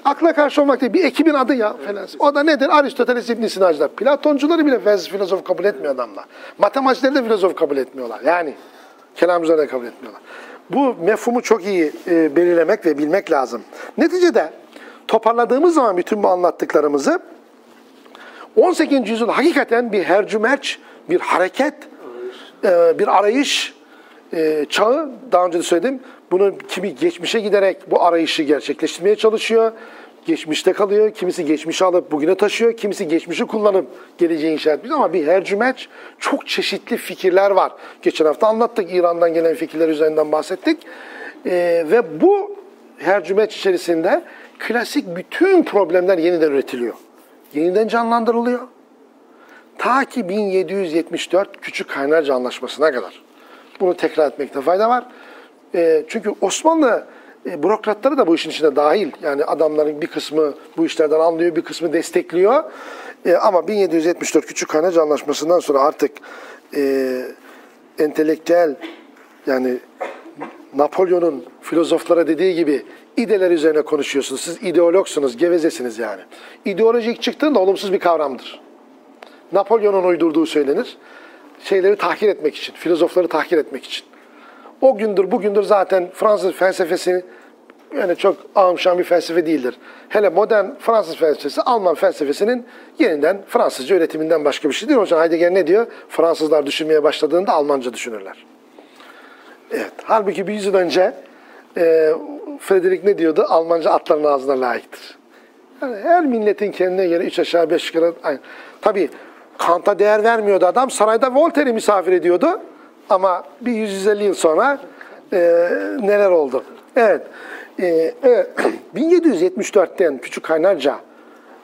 akla karşı olmak değil. Bir ekibin adı ya felsefe. O da nedir? Aristoteles İbn Sina'cılar. Platoncuları bile felsefe filozof kabul etmiyor adamlar. Matematikleri de filozof kabul etmiyorlar. Yani kelamcıları da kabul etmiyorlar. Bu mefhumu çok iyi e, belirlemek ve bilmek lazım. Neticede toparladığımız zaman bütün bu anlattıklarımızı 18. yüzyıl hakikaten bir hercümerç, bir hareket, e, bir arayış e, çağı. Daha önce de söyledim. Bunu kimi geçmişe giderek bu arayışı gerçekleştirmeye çalışıyor. Geçmişte kalıyor. Kimisi geçmişi alıp bugüne taşıyor. Kimisi geçmişi kullanıp geleceği inşa etmiş. Ama bir hercümerç çok çeşitli fikirler var. Geçen hafta anlattık. İran'dan gelen fikirler üzerinden bahsettik. E, ve bu hercümerç içerisinde klasik bütün problemler yeniden üretiliyor. Yeniden canlandırılıyor. Ta ki 1774 Küçük Kaynarca Anlaşması'na kadar. Bunu tekrar etmekte fayda var. E, çünkü Osmanlı e, bürokratları da bu işin içine dahil. Yani adamların bir kısmı bu işlerden anlıyor, bir kısmı destekliyor. E, ama 1774 Küçük Kaynarca Anlaşması'ndan sonra artık e, entelektüel yani Napolyon'un filozoflara dediği gibi ideler üzerine konuşuyorsunuz. Siz ideologsunuz, gevezesiniz yani. İdeolojik çıktığında olumsuz bir kavramdır. Napolyon'un uydurduğu söylenir. Şeyleri tahkir etmek için, filozofları tahkir etmek için. O gündür, bugündür zaten Fransız felsefesi yani çok ağımşan bir felsefe değildir. Hele modern Fransız felsefesi Alman felsefesinin yeniden Fransızca üretiminden başka bir şey değil. O yüzden Heidegger ne diyor? Fransızlar düşünmeye başladığında Almanca düşünürler. Evet. Halbuki bir yüzyıl önce e, Frederick ne diyordu? Almanca atların ağzına layıktır. Yani her milletin kendine göre üç aşağı beş yukarı aynı. Tabii Kant'a değer vermiyordu adam. Sarayda Voltaire'i misafir ediyordu. Ama bir 150 yıl sonra e, neler oldu? Evet. E, evet. 1774'ten Küçük Kaynarca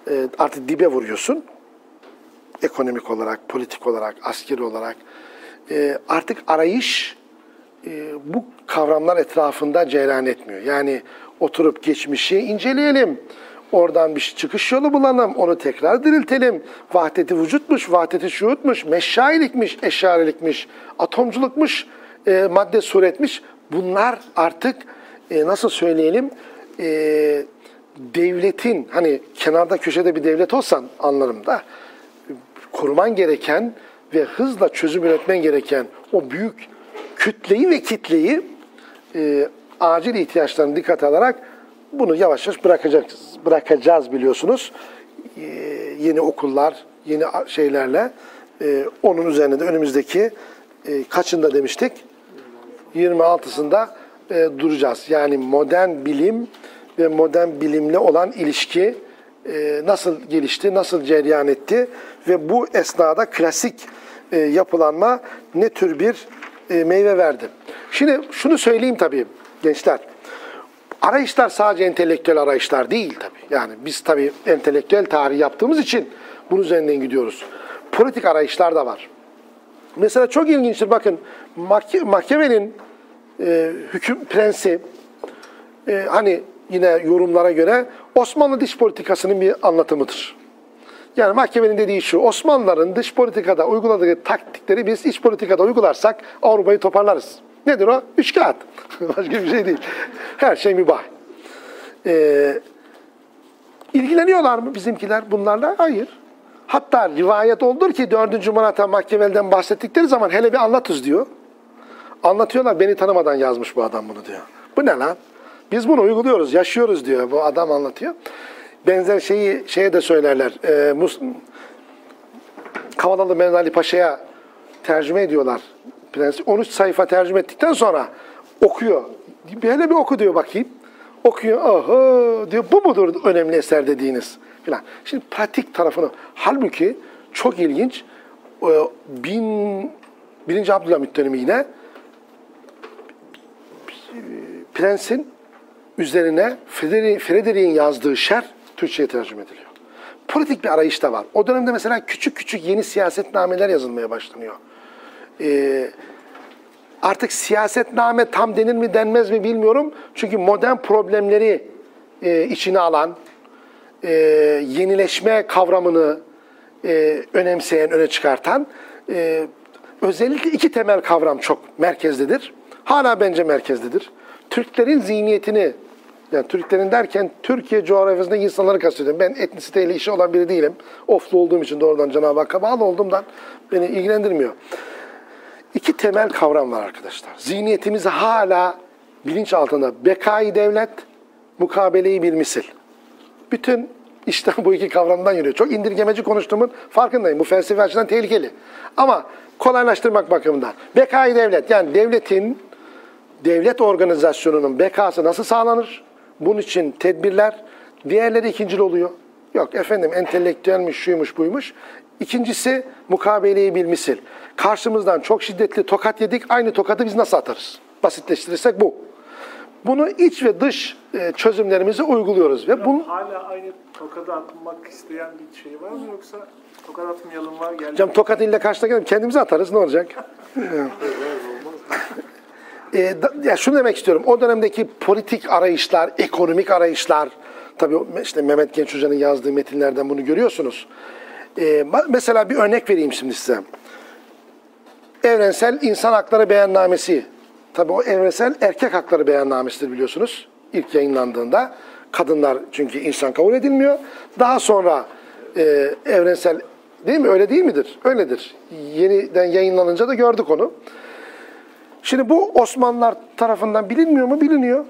e, artık dibe vuruyorsun. Ekonomik olarak, politik olarak, askeri olarak. E, artık arayış e, bu kavramlar etrafında cereyan etmiyor. Yani oturup geçmişi inceleyelim. Oradan bir çıkış yolu bulalım. Onu tekrar diriltelim. Vahdeti vücutmuş, vahdeti şuhutmuş, meşşailikmiş, eşarilikmiş, atomculukmuş, e, madde suretmiş. Bunlar artık e, nasıl söyleyelim e, devletin hani kenarda köşede bir devlet olsan anlarım da koruman gereken ve hızla çözüm üretmen gereken o büyük kütleyi ve kitleyi e, acil ihtiyaçlarını dikkate alarak bunu yavaş yavaş bırakacağız, bırakacağız biliyorsunuz. e, yeni okullar, yeni şeylerle e, onun üzerine de önümüzdeki e, kaçında demiştik? 26'sında e, duracağız. Yani modern bilim ve modern bilimle olan ilişki e, nasıl gelişti, nasıl cereyan etti ve bu esnada klasik e, yapılanma ne tür bir e, meyve verdi. Şimdi şunu söyleyeyim tabii gençler. Arayışlar sadece entelektüel arayışlar değil tabii. Yani biz tabii entelektüel tarih yaptığımız için bunun üzerinden gidiyoruz. Politik arayışlar da var. Mesela çok ilginçtir bakın Mach- Machiavelli'nin e, hüküm prensi e, hani yine yorumlara göre Osmanlı dış politikasının bir anlatımıdır. Yani Machiavelli'nin dediği şu, Osmanlıların dış politikada uyguladığı taktikleri biz iç politikada uygularsak Avrupa'yı toparlarız. Nedir o? Üç kağıt. Başka bir şey değil. Her şey mübah. Ee, ilgileniyorlar mı bizimkiler bunlarla? Hayır. Hatta rivayet oldur ki 4. Murat'a Machiavelli'den bahsettikleri zaman hele bir anlatız diyor. Anlatıyorlar beni tanımadan yazmış bu adam bunu diyor. Bu ne lan? Biz bunu uyguluyoruz, yaşıyoruz diyor. Bu adam anlatıyor. Benzer şeyi şeye de söylerler. Ee, Mus Kavalalı Mehmet Paşa'ya tercüme ediyorlar. Prens 13 sayfa tercüme ettikten sonra okuyor. Bir hele bir oku diyor bakayım. Okuyor. Aha diyor. Bu mudur önemli eser dediğiniz? Falan. Şimdi pratik tarafını. Halbuki çok ilginç. Ee, Bin, birinci Abdülhamit dönemi yine Prens'in üzerine Frederick'in yazdığı şer Türkçe'ye tercüme ediliyor. Politik bir arayış da var. O dönemde mesela küçük küçük yeni siyasetnameler yazılmaya başlanıyor. Ee, artık siyasetname tam denir mi denmez mi bilmiyorum. Çünkü modern problemleri e, içine alan, e, yenileşme kavramını e, önemseyen, öne çıkartan e, özellikle iki temel kavram çok merkezdedir. Hala bence merkezdedir. Türklerin zihniyetini, yani Türklerin derken Türkiye coğrafyasındaki insanları kastediyorum. Ben etnisiteyle işi olan biri değilim. Oflu olduğum için doğrudan Cenab-ı Hakk'a bağlı olduğumdan beni ilgilendirmiyor. İki temel kavram var arkadaşlar. Zihniyetimizi hala bilinç altında bekayı devlet, mukabeleyi bir misil. Bütün işten bu iki kavramdan yürüyor. Çok indirgemeci konuştuğumun farkındayım. Bu felsefi açıdan tehlikeli. Ama kolaylaştırmak bakımından. Bekayı devlet yani devletin, devlet organizasyonunun bekası nasıl sağlanır? Bunun için tedbirler, diğerleri ikincil oluyor. Yok efendim entelektüelmiş, şuymuş, buymuş. İkincisi mukabeleyi bir misil. Karşımızdan çok şiddetli tokat yedik, aynı tokatı biz nasıl atarız? Basitleştirirsek bu. Bunu iç ve dış e, çözümlerimize uyguluyoruz ve bunu Hala aynı tokadı atmak isteyen bir şey var mı yoksa tokat atmayalım var geldi. Hocam tokat ille karşına gelip kendimize atarız ne olacak? e, da, ya şunu demek istiyorum. O dönemdeki politik arayışlar, ekonomik arayışlar, tabii işte Mehmet Genç Hoca'nın yazdığı metinlerden bunu görüyorsunuz. E, mesela bir örnek vereyim şimdi size. Evrensel İnsan Hakları Beyannamesi. Tabii o evrensel erkek hakları beyannamesidir biliyorsunuz. İlk yayınlandığında. Kadınlar çünkü insan kabul edilmiyor. Daha sonra e, evrensel değil mi? Öyle değil midir? Öyledir. Yeniden yayınlanınca da gördük onu. Şimdi bu Osmanlılar tarafından bilinmiyor mu? Biliniyor.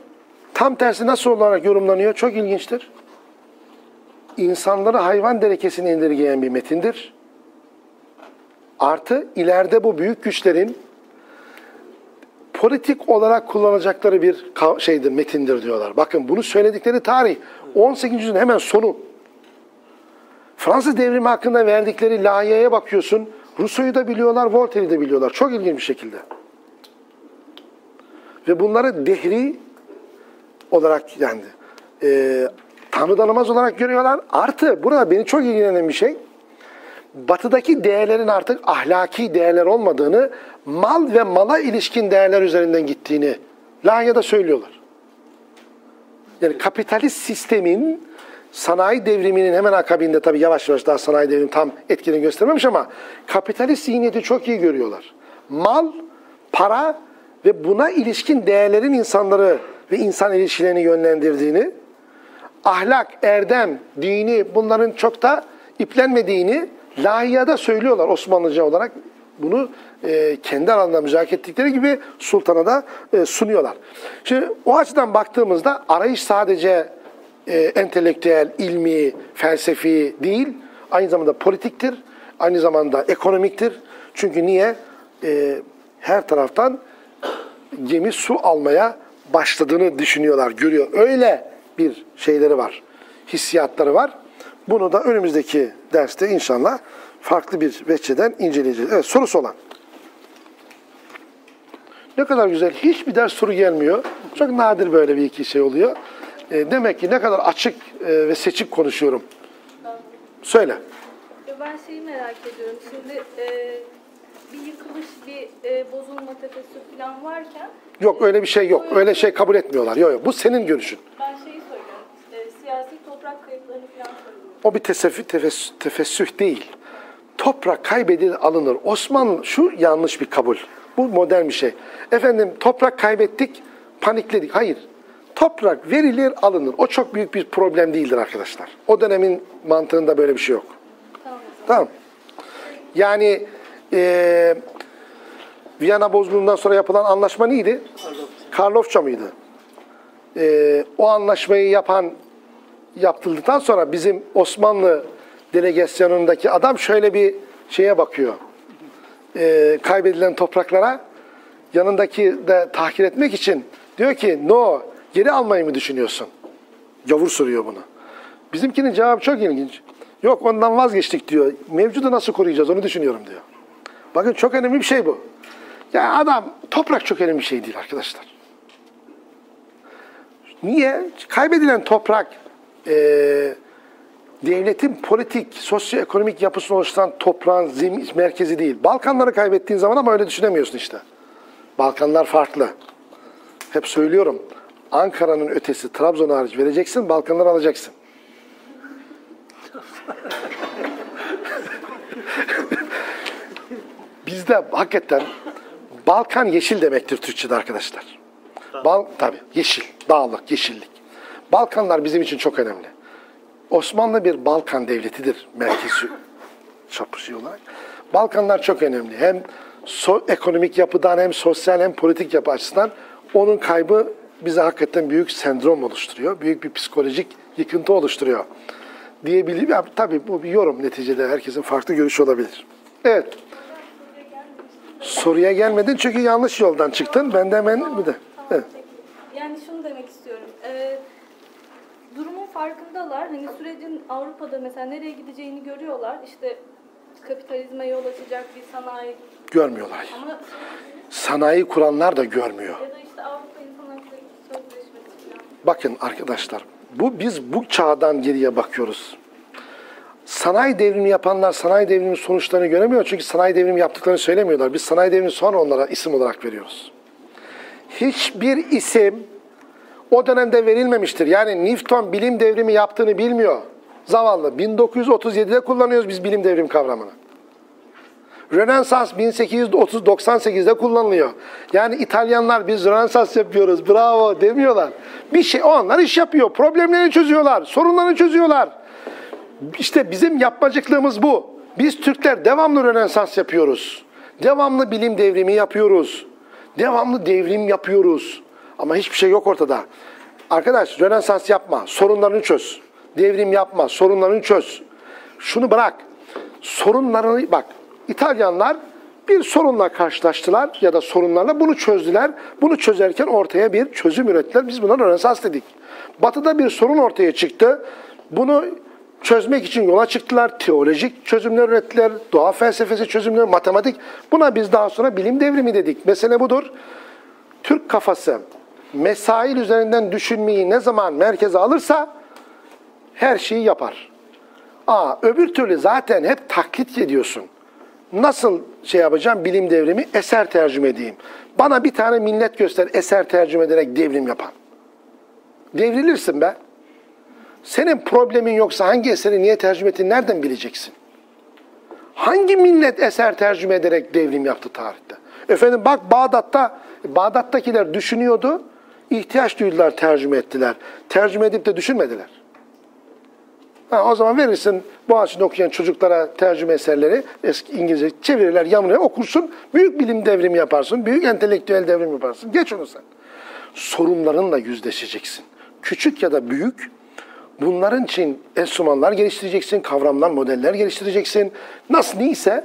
Tam tersi nasıl olarak yorumlanıyor? Çok ilginçtir. İnsanları hayvan derekesine indirgeyen bir metindir. Artı ileride bu büyük güçlerin politik olarak kullanacakları bir şeydir, metindir diyorlar. Bakın bunu söyledikleri tarih 18. yüzyılın hemen sonu. Fransız devrimi hakkında verdikleri layiheye bakıyorsun. Rousseau'yu da biliyorlar, Voltaire'i de biliyorlar. Çok ilginç bir şekilde. Ve bunları dehri olarak yani e, tanrıdanamaz olarak görüyorlar. Artı burada beni çok ilgilenen bir şey batıdaki değerlerin artık ahlaki değerler olmadığını, mal ve mala ilişkin değerler üzerinden gittiğini Lahiya'da söylüyorlar. Yani kapitalist sistemin sanayi devriminin hemen akabinde tabii yavaş yavaş daha sanayi devrimi tam etkini göstermemiş ama kapitalist zihniyeti çok iyi görüyorlar. Mal, para ve buna ilişkin değerlerin insanları ve insan ilişkilerini yönlendirdiğini, ahlak, erdem, dini bunların çok da iplenmediğini Lahiya'da söylüyorlar Osmanlıca olarak. Bunu e, kendi aralarında müzakere ettikleri gibi sultana da e, sunuyorlar. Şimdi o açıdan baktığımızda arayış sadece e, entelektüel, ilmi, felsefi değil, aynı zamanda politiktir, aynı zamanda ekonomiktir. Çünkü niye? E, her taraftan gemi su almaya başladığını düşünüyorlar, görüyor. Öyle bir şeyleri var, hissiyatları var. Bunu da önümüzdeki derste inşallah farklı bir veçeden inceleyeceğiz. Evet, sorusu olan. Ne kadar güzel. Hiçbir ders soru gelmiyor. Çok nadir böyle bir iki şey oluyor. E, demek ki ne kadar açık e, ve seçik konuşuyorum. Söyle. Ben şeyi merak ediyorum. Şimdi e, bir e, bozulma, tefessür falan varken Yok öyle bir şey yok. Öyle şey kabul etmiyorlar. Yok yok. Bu senin görüşün. ben şeyi söylüyorum. E, siyasi toprak kayıplarını falan söylüyorum. O bir teseffü, tefes, tefessüh değil. Toprak kaybedilir alınır. Osmanlı şu yanlış bir kabul. Bu modern bir şey. Efendim toprak kaybettik, panikledik. Hayır. Toprak verilir, alınır. O çok büyük bir problem değildir arkadaşlar. O dönemin mantığında böyle bir şey yok. Tamam. Tamam. Yani eee Viyana bozgunundan sonra yapılan anlaşma neydi? Karlofça mıydı? Eee, o anlaşmayı yapan yaptırdıktan sonra bizim Osmanlı delegasyonundaki adam şöyle bir şeye bakıyor. Eee, kaybedilen topraklara yanındaki de tahkir etmek için diyor ki no geri almayı mı düşünüyorsun? Gavur soruyor bunu. Bizimkinin cevabı çok ilginç. Yok ondan vazgeçtik diyor. Mevcudu nasıl koruyacağız onu düşünüyorum diyor. Bakın çok önemli bir şey bu. Ya adam toprak önemli bir şey değil arkadaşlar. Niye? Kaybedilen toprak eee, devletin politik, sosyoekonomik yapısını oluşturan toprağın zemin, merkezi değil. Balkanları kaybettiğin zaman ama öyle düşünemiyorsun işte. Balkanlar farklı. Hep söylüyorum. Ankara'nın ötesi, Trabzon hariç vereceksin, Balkanları alacaksın. Bizde hakikaten Balkan yeşil demektir Türkçe'de arkadaşlar. Bal, tabii yeşil, dağlık, yeşillik. Balkanlar bizim için çok önemli. Osmanlı bir Balkan devletidir merkezi çapışı olarak. Balkanlar çok önemli. Hem so- ekonomik yapıdan hem sosyal hem politik yapı açısından onun kaybı bize hakikaten büyük sendrom oluşturuyor. Büyük bir psikolojik yıkıntı oluşturuyor. Diyebilirim. Tabii bu bir yorum neticede. Herkesin farklı görüşü olabilir. Evet. Soruya gelmedin çünkü yanlış yoldan çıktın. Ben de hemen bir de. Evet. Peki. Yani şunu demek istiyorum. E, durumun farkındalar. Hani sürecin Avrupa'da mesela nereye gideceğini görüyorlar. İşte kapitalizme yol açacak bir sanayi. Görmüyorlar. Ama Sanayi kuranlar da görmüyor. ya da işte Avrupa İnsan Hakları Sözleşmesi falan. Bakın arkadaşlar, bu biz bu çağdan geriye bakıyoruz. Sanayi devrimi yapanlar sanayi devriminin sonuçlarını göremiyor çünkü sanayi devrimi yaptıklarını söylemiyorlar. Biz sanayi devrimi sonra onlara isim olarak veriyoruz. Hiçbir isim o dönemde verilmemiştir. Yani Newton bilim devrimi yaptığını bilmiyor. Zavallı. 1937'de kullanıyoruz biz bilim devrimi kavramını. Rönesans 1830-98'de kullanılıyor. Yani İtalyanlar biz Rönesans yapıyoruz, bravo demiyorlar. Bir şey, onlar iş yapıyor, problemlerini çözüyorlar, sorunlarını çözüyorlar. İşte bizim yapmacıklığımız bu. Biz Türkler devamlı Rönesans yapıyoruz. Devamlı bilim devrimi yapıyoruz. Devamlı devrim yapıyoruz. Ama hiçbir şey yok ortada. Arkadaş Rönesans yapma, sorunlarını çöz. Devrim yapma, sorunlarını çöz. Şunu bırak. Sorunlarını bak. İtalyanlar bir sorunla karşılaştılar ya da sorunlarla bunu çözdüler. Bunu çözerken ortaya bir çözüm ürettiler. Biz buna Rönesans dedik. Batı'da bir sorun ortaya çıktı. Bunu çözmek için yola çıktılar. Teolojik çözümler ürettiler. Doğa felsefesi çözümleri, matematik. Buna biz daha sonra bilim devrimi dedik. Mesele budur. Türk kafası mesail üzerinden düşünmeyi ne zaman merkeze alırsa her şeyi yapar. Aa, öbür türlü zaten hep taklit ediyorsun. Nasıl şey yapacağım bilim devrimi? Eser tercüme edeyim. Bana bir tane millet göster eser tercüme ederek devrim yapan. Devrilirsin be. Senin problemin yoksa hangi eseri niye tercüme ettiğini nereden bileceksin? Hangi millet eser tercüme ederek devrim yaptı tarihte? Efendim bak Bağdat'ta, Bağdat'takiler düşünüyordu, ihtiyaç duydular tercüme ettiler. Tercüme edip de düşünmediler. Ha, o zaman verirsin Boğaziçi'nde okuyan çocuklara tercüme eserleri eski İngilizce çevirirler yamına okursun. Büyük bilim devrimi yaparsın. Büyük entelektüel devrim yaparsın. Geç onu sen. Sorunlarınla yüzleşeceksin. Küçük ya da büyük Bunların için enstrümanlar geliştireceksin, kavramlar, modeller geliştireceksin. Nasıl neyse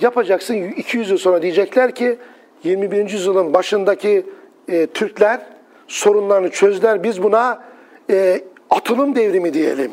yapacaksın. 200 yıl sonra diyecekler ki 21. yüzyılın başındaki e, Türkler sorunlarını çözdüler. Biz buna e, atılım devrimi diyelim.